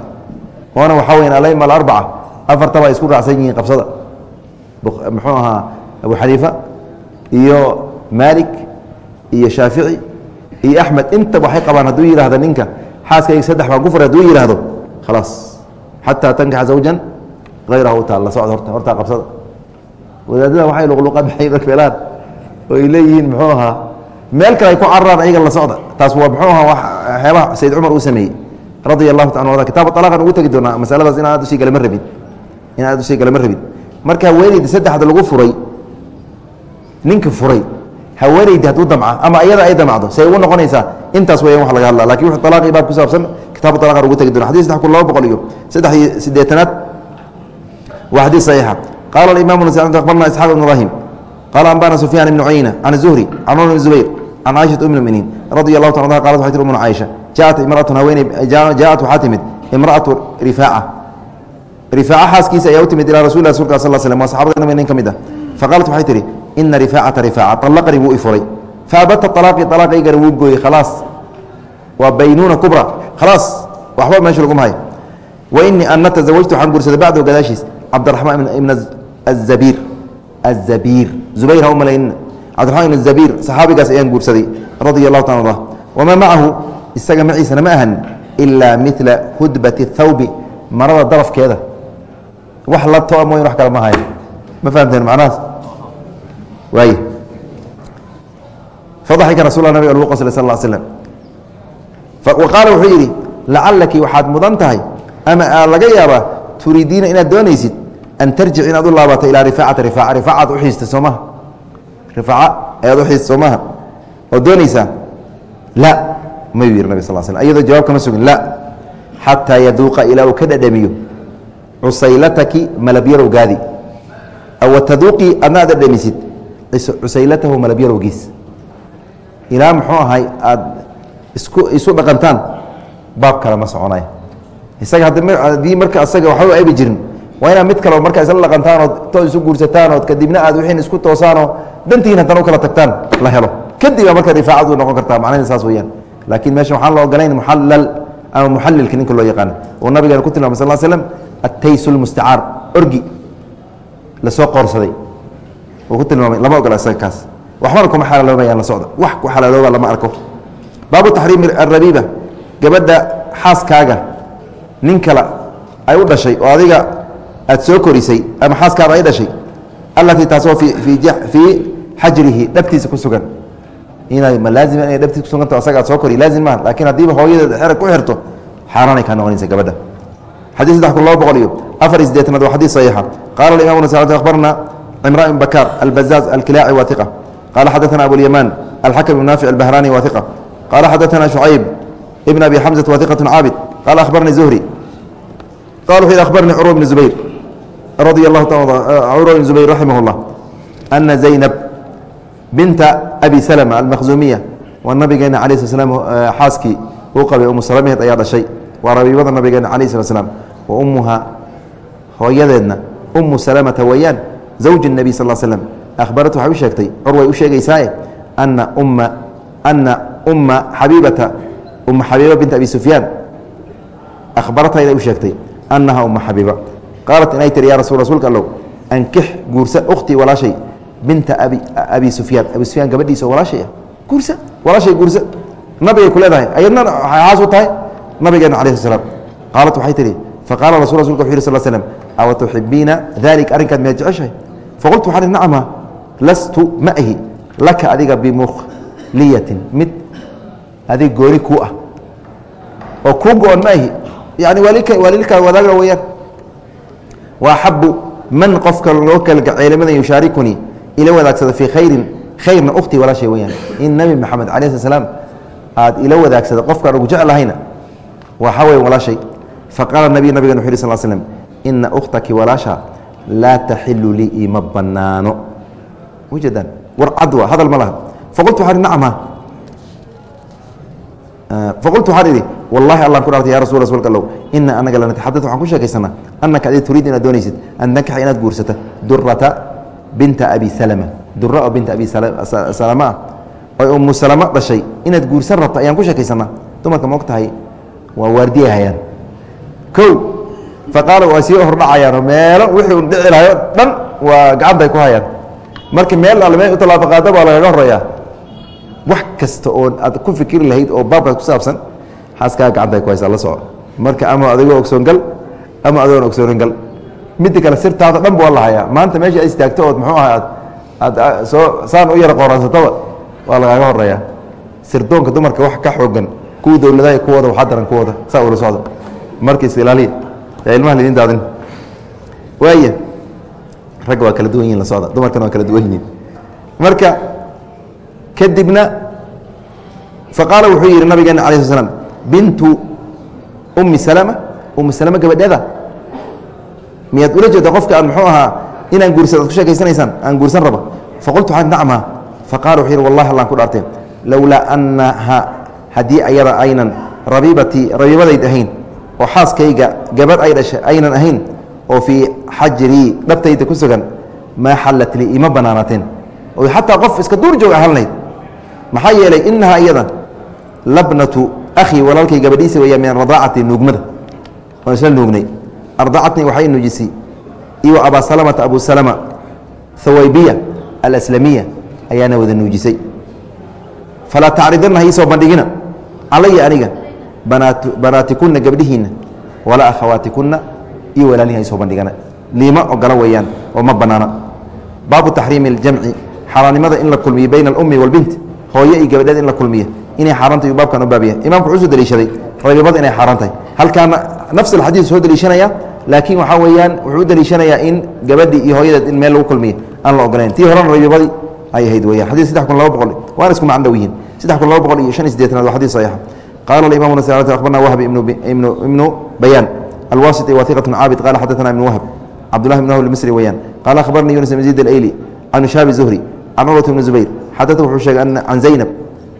Oona waxaa weya alayma alarbaca afartaba ay isku raacsan yihiin qabsada. Muxuu ahaa abu xaniifa iyo maalik iyo shaafici iyo axmed. Intaba waxay qabaan hadduu yidhahdo ninka xaaskayga saddex baan ku furay haduu yidhaahdo khalaas xataa tankixa zawjan hayrahu taal la socda horta hortaa qabsada wadaadada waxay luqluqaan maxay marfeelaan oo ay leeyihiin muxuu ahaa meel kale ay ku cararaan ayaga la socda taas waa muxuu ahaa waxyaabaha sayd cumar uu sameeyey radia allahu ta arda kitaab alaqan ugu tegi doonaa masaladaas in aad u sii galama rabid aad u sii galama marka haweeneyda saddexda lagu furay ninka furay haweeneyda hadduu damca ama iyada ay damacdo say ugu noqonaysaa intaas weyan wax laga hadla laakiin wx alaaqii baab ku saabsan kitaab alaqan ugu tegi dona xadis saddex kun laba boqol iyo saddex iyo siddeetanaad. Waa xadiis saxiixa qala imam abarna isxaaq ibn ibrahim qala ambana sufyaan ibn cuyeyna can zuhri can umar bn zubayr can caaishat um muminiin radi allahu ta anha qalat waxay tir umuna caaisha jaءat imraatun haweeney jaءat waxaa timid imraatu rifaaca rifaaca xaaskiisa ayaa u timid ilaa rasul lah rasulka sal slm waa saxabada nabiga nin ka mid ah. Faqaalat waxay tihi ina rifacata rifaaca alaqni wuu ifuray faabata alaaqi alaaqaygana wuu gooyey khalaas. Waa baynuuna kubra khalaas. Waxba meesha lagu mahayo wa inii anna tazawajtu waxaan guursaday bacdo gadaashiis cabdiraxmaan ibn azabiir azabiir zubayr ha u malaynina cabdiraxmaan ibn zabiir saxaabigaas ayaan guursaday radia allahu taala allah wamaa macahu isaga maciisana ma ahan ilaa midla hudbati thawbi marada darafkeeda. Wax la toa mooyn wax kale ma hayo ma fahamteen macnahaas? Waay fadaxika rasul nabig lagu qosla sal slm wa qaala wuxuu yidhi lacalaki waxaad mudan tahay. Ama aa laga yaabaa turiidiina inaad doonaysid an tarjic inaad u laabato ilaa rifaacata rifaaca. Rifaacaad uxiista soo maha. Rifaaca ayaad uxiista soo maha. Oo doonaysaa? La mayuu yihi nabig sal sl iyadoo jawaab kama sugin la xataa yaduuqa ilaa uu ka dhadhamiyo. Cusaylataki malabyarowgaadi aw taduuqii adna aad dhadhamisid cusaylatahu malabyarowgiis ilaa muxuu ahay aad isku isu dhaqantaan baab kale ma soconay. Isaga haddii marka asaga waxba ayba jirin waa inaad mid kale markaa isla dhaqantaan ood tood isu guursataan ood kadibna aad wixiin isku toosaanoo dantiin haddana u kala tagtaan la helo. Kadibaa marka rifaacadu noqon kartaa macnaheed saas weyaan laakiin meesha waxaan la ogolayn muxallal ama muxallilka ninka loo yaqaano oo nabigeena ku tilmamay sal slam attaysu lmustacaar orgi. Lasoo qoorsaday. uu ku tilmaamay lama ogola isaga kaas. Waxbana kuma xalaaloobayaan la socda. Wax ku xalaalooba lama arko. Baabu taxriimi arabiiba gabadha xaaskaaga nin kale ay u dhashay oo adiga aad soo korisay ama xaaskaada ay dhashay allatii taasoo fii xajrihi dhabtiisa ku sugan. Inay ma laazima inay dhabtiisa kusuganto asaga aad soo kori laazim maaha. Laakiin haddiiba hooyadeed xerag ku xirto xaaraanay kaa noqonaysa gabadha. Xadii saddex kun laba boqol iyo afar iyo sideetanaad waa xadiis saxiixa. Qaala imaam abarna cimra bn bakaar albazaaz alkilaaci waa iqa qaala xadaana abuulyamaan alxakam ibn naafic albahraani waa iqa qaala xadaana shucayb ibn abi xamsata waa iqatun caabid qaala ahbarnii zuhri qala wuxu yidhi ahbarnii curwa bn zubayr radi allahu curwa bn zubayr raximah اllah ana zaynab binta abi salma almakhzuumiya waa nabigeena cala sl slam xaaskii uu qabay umu salamaheed ayaa dhashay waa rabiibada nabigeena calayh slat slam wa ummuha hooyadeedna umu salamata weeyaan zawji nebiy sal slm ahbarat waxay u sheegtay curway u sheegaysaaye ana umma ana umma xabiibata umma xabiiba binta abi sufyaan ahbaratayday u sheegtay annaha umma xabiiba qaalat inay tiri ya rasul rasuulka allow ankix guursa ukhtii walaashay binta abi abi sufyaan abi sufyaan gabadhiisa oo walaashay ah guursa walaashay guursa nabigay ku leedahay ayadna xaas u tahay nabigeena ala slam qaalat waxay tihi faqala rasu rasulka wuxu yih sl slm awa tuxibiina dalik arrinkaad miyaad jeceshahay faqultu waxaan ihi nacma lastu ma ahi laka adiga bimukhliyatin mid adig gooni kuu ah oo kuu go-on ma ahi yani waalilkaa wadaaga weyaan wa axabu man qofka loo kala gaceelamadan yushaarikunii ila wadaagsada fii khayrin khayrna ukhtii walaashay weyaan in nebi maxamed ala sl slaam aad ila wadaagsada qofkaan ugu jeclahayna waxaa wey walaashay faqaala nabiy nabigan wuxu yh sl slm ina ukhtaki walaasha laa taxilu lii ima banaano ujeedaan war cad wa hadal ma laha faqultu waxaan nacma faqultu waxaan idhi wallahi allan ku dhaartay ya rasul rasulka allow ina anaga lanataxadad waxaan ku sheekaysanaa annaka adi turiid inaad doonaysid an tankaxa inaad guursata durata binta abi salama dura oo binta abi salama ah oo umu salama dhashay inaad guursan rabto ayaan ku sheekaysanaa dumarka ma og tahay waa waardiya hayaan o faqaala waa sii hordhacayaanoo meelo wixii dhici lahayo dhan waa gacantay ku hayaan. Marka meel alle meel u tallaabo qaada baa lagaga horeeyaa. Wax kasta oo aad ku fikiri lahayd oo baabkaas ku saabsan xaaskaa gacantay ku haysaa la soco marka ama adigoo ogsoon gal ama adoon ogsoonin gal. Midda kale sirtaada dhan ba waa la hayaa. Maanta meesha ad istaagto ood muxuu aha aad aad soo saan u yara qooransataba waa lagaaga horeeyaa. Sirdoonka dumarka wax ka xoogan kuwa dowladaha kuwooda waxaa daran kuwooda saa ula socda marka isilaaliya ilmaha laidin daadin. Waaya ragga waa kala duwan yihiin la socda. Dumarkana waa kala duwan yihiin. Marka kadibna faqaala wuxuu yidhi nabigeena ala sl slam bintu ummi salama. Ummi salama gabadheeda miyaad ula jeeda qofka aan muxuu ahaa inaan guursan ad ku sheekaysanaysaan aan guursan raba faqultu waxaan nacma. Faqala wuxuu yidhi wallahi allan ku dhaartee lowlaa annaha haddii ayada aynan rabiibatii rabiibadayd ahayn oo xaaskayga gabadh ay dhashay aynan ahayn oo fii xajrii dhabtayda ku sugan maa xallat lii ima banaanateen oy xataa qof iska duur joog ahalnayd maxaa yeelay inahaa iyada labnatu akhii walaalkay gabadhiisa weeya min aradaacati nuugmada. Waan isla nuugnay. Ardacatnii waxay nuujisay. Iyo abaa salamata abu salama thawaybiya alaslamiya ayaana wada nuujisay. Falaa tacridanna ha iisoo bandhigina. Calaya aniga banaatikuna gabdhihiinna walaa akhawaatikuna iyo walaalihi ha isoo bandhigana. Liima ogola weeyaan oo ma banaana. Baabu taxriimi اljamci xaaraannimada in la kulmiyo bayna alummi wاlbint hooyo iyo gabadheed in la kulmiyo inay xaaranta yu baabkan u baabiya imamku wuxuu soo deliishaday rabiibada inay xaaraan tahay halkaana nafs alxadiid soo deliishanaya laakiin waxaa weeyaan wuxuu u deliishanayaa in gabadhii iyo hooyadeed in meel lagu kulmiyo aan la ogolayn tii horena rabiibadii ay ahayd weyaan xadid saddex kun laba boqol waana isku macno dhow yihiin saddex kun laba boqol iyo shan iyo sideetanaad waa xadid saxiixa qala imam abarna whb ibnu bayan alwasiti wa iqaة caabid qala xadana ibn whb cabdulahi ibn whb misri weyaan qala abarnii yunis bn zid alayli can shaabi zuhri can urwat ibn zubayr xadana wuxuu sheegay can zaynab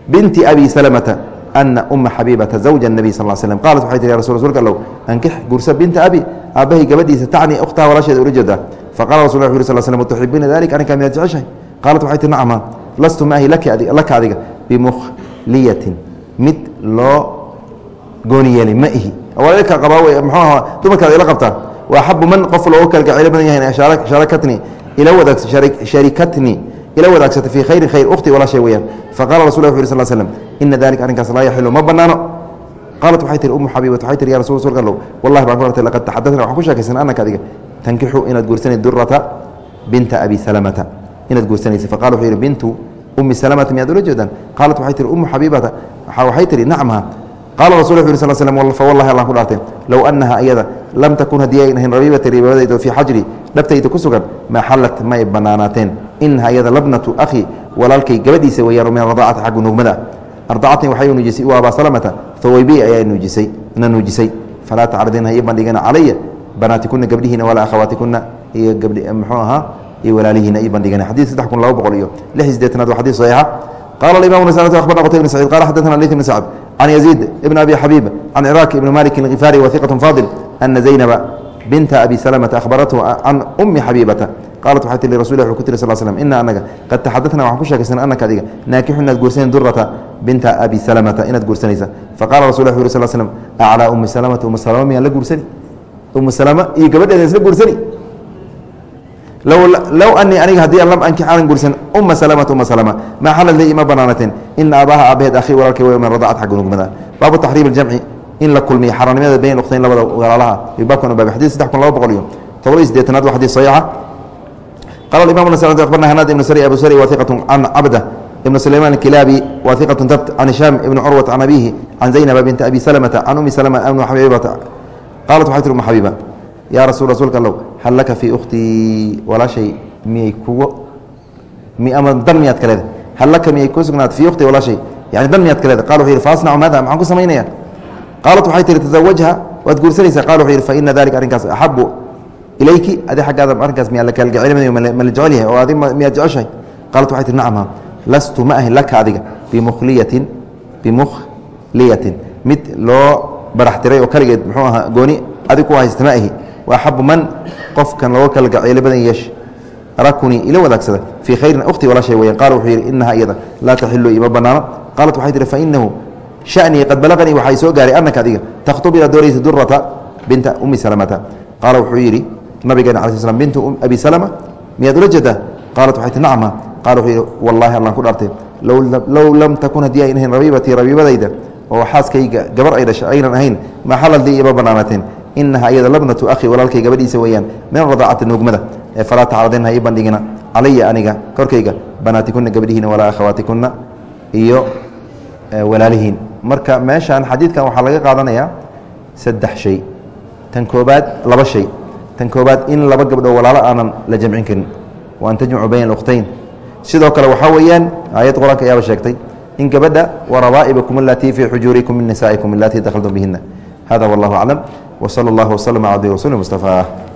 binti abi salmata ana uma xabibata zawja nabiy sal slm qalat waxay tihi rasulka allow ankix gurso binta abi aabbahay gabadhiisa tacni ukhtaha walaasheeda ulajeeda faqala rasul u sal slm tuxibuuna dalika aninka miyaad jeceshahay qaalat waxay tihi nacma lastu maahi laka adiga bimukhliyatin mid loo gooni yeelay ma ihi. Walaalka qabaa wey muxuu ahaa dumarkaada ila qabtaa wa axabu man qof loogu kalgacaylo badan yahay sharakatni ila wadaag sharikatni ila wadaagsata fii khayri khayr ukhti walaashay weyaan faqala rasul yh sl slm ina dalika arrinkaas laa yaxilu. Ma banaano qaalat waxay tihi umu xabiibat waxay tihi ya rasul rasulka allow wallahi baan ku artay laqad taxadana waxaan ku sheekaysan annaka adiga tankixu inaad guursanay durata binta abi salamata. Inaad guursanaysa faqala wuxuu yidhi bintu umi salamata miyaad ula jeedaan? Qaalat waxay tihi umu xabiibata waxay tihi nacmaha qaala rasul yh sl slm fawallahi allan ku dhaartay low annaha iyada lam takun haddii ayn ahayn rabiibata ribaabadayda fii xajri dhabtayda ku sugan ma xallat may banaanaateen. Inaha iyada labnatu akhi walaalkay gabadhiisa weeyaan min ardaacati xagga nuugmada. Ardacatni waxay nuujisay u abaa salamata thawaybiy ayaa nuujisay na nuujisay. Falaa tacridinha iyo bandhigana calaya. Banaatikuna gabdhihiina walaa akhawaatikuna iyo gabdhi muxuu ahaa iyo walaalihiina iyo bandhigana. Xadid saddex kun laba boqol iyo lix sideetanaad waa xadid saxiixa qala imam abarna qtay bn sacid qala xadana leyt bn sacd can yaziid ibn abi xabiib can ciraaq ibn malik alkifaari wahiqat fadil ana zaynaba binta abi salamata ahbarathu can umi xabiibata qaalat waxay tii rasul wuu ku tiri sal slm ina anaga qad taxadana waxaan ku sheekaysanay annaka adiga naakixu inaad guursanan durata binta abi salamata inaad guursanaysa faqala rasul wu sl slm aclaa umi salamata uma salama miyaan la guursani umu salama iyo gabadheeda isla guursani low anii aniga haddii lam ankix aanan guursan uma salamata uma salama maa xalad li ima banaanateen ina abaaha aabaheed akhii walaalkay w min radacat xagga nugmada baabu taxriim aljamci in la kulmiyo xaaraanimada bayn ukhtayn labada walaalaha iyo baabkan baabi xadid saddex kun laba boqol iyo todoba iyo sideetanaad waa xadiis saxiixa qala imam abarna hanaad ibnu sari abu sari wahiqat can cabda ibn akilaabi wahiqat tabt can hishaam ibni curwat can abihi can zaynaba binti abi salamata can umi salama anu xabiibata qaalat waxay tiri uma xabiiba yaa rasul rasuulka allow hal laka fii ukhtii walaashay miyay kuga ama dan miyaad ka leedahay? Hal laka miyay ku sugnaat fii ukhtii walaashay yani dan miyaad ka leedahay? Qala wuxuu yidhi faasnacu maada maxaan ku samaynaya qaalat waxay tihi tasawajha waad guursanaysaa? Qala wuxuu yidhi fa ina dalika arrinkaas axabu ilayki. Adi aggaada arrinkaas miyaa la kalgacel ma la jecel yahay? Oo adi miyaad jeceshahay? Qaalat waxay tihi nacam lastu ma ahin laka adiga bimukhliyatin bimukhliyatin. Mid loo barax tiray oo kaligeed muxuu ahaa gooni adig ku haysta ma ahi wa axabu man qofkan looga kalgaceelo badan yeesh rakuni ila wadaagsada fii khayrin ukhti walaashay weyan qaala wuxuu yidhi inaha iyada laa taxilu ima banaano. Qaalat waxay tihi fainahu shanii qad balaqanii waxay soo gaaray annaka adiga. Takhtubu inaad doonaysa durata binta umi salamata. Qaala wuxuu yidhi nabigeena ala sl bintu abi salama miyaad ula jeedaa? Qaalat waxay ti nacma. Qaala wuxuu yidhi wallaahi allaan ku dhaartay. Low lam takun haddii ayn ahayn rabiibatii rabiibadayda oo xaaskayga gabar ay dhashay aynan ahayn ma xaladii ima banaanateen inaha iyada labnatu akhi walaalkay gabadhiisa weeyaan min radaacati nuugmada ee falaa tacradinha ii bandhigina calaya aniga korkayga banaatikuna gabdhihiina walaa akhawaatikuna iyo walaalihiin marka meeshaan xadiidkan waxaa laga qaadanayaa saddex shay tan koobaad laba shay tan koobaad in laba gabdhoo walaalo aanan la jamcin karin wa an tajmacu bayna اkhtayn sidoo kale waxaa weeyaan aayad qur'aanka ayaaba sheegtay in gabadha warabaa'ibakum alatii fii xujuurikum min nisaa'ikum alatii dakhaltum bihina hada wallahu aclam wsala اllah wslm cala abdi rasuuli mustafa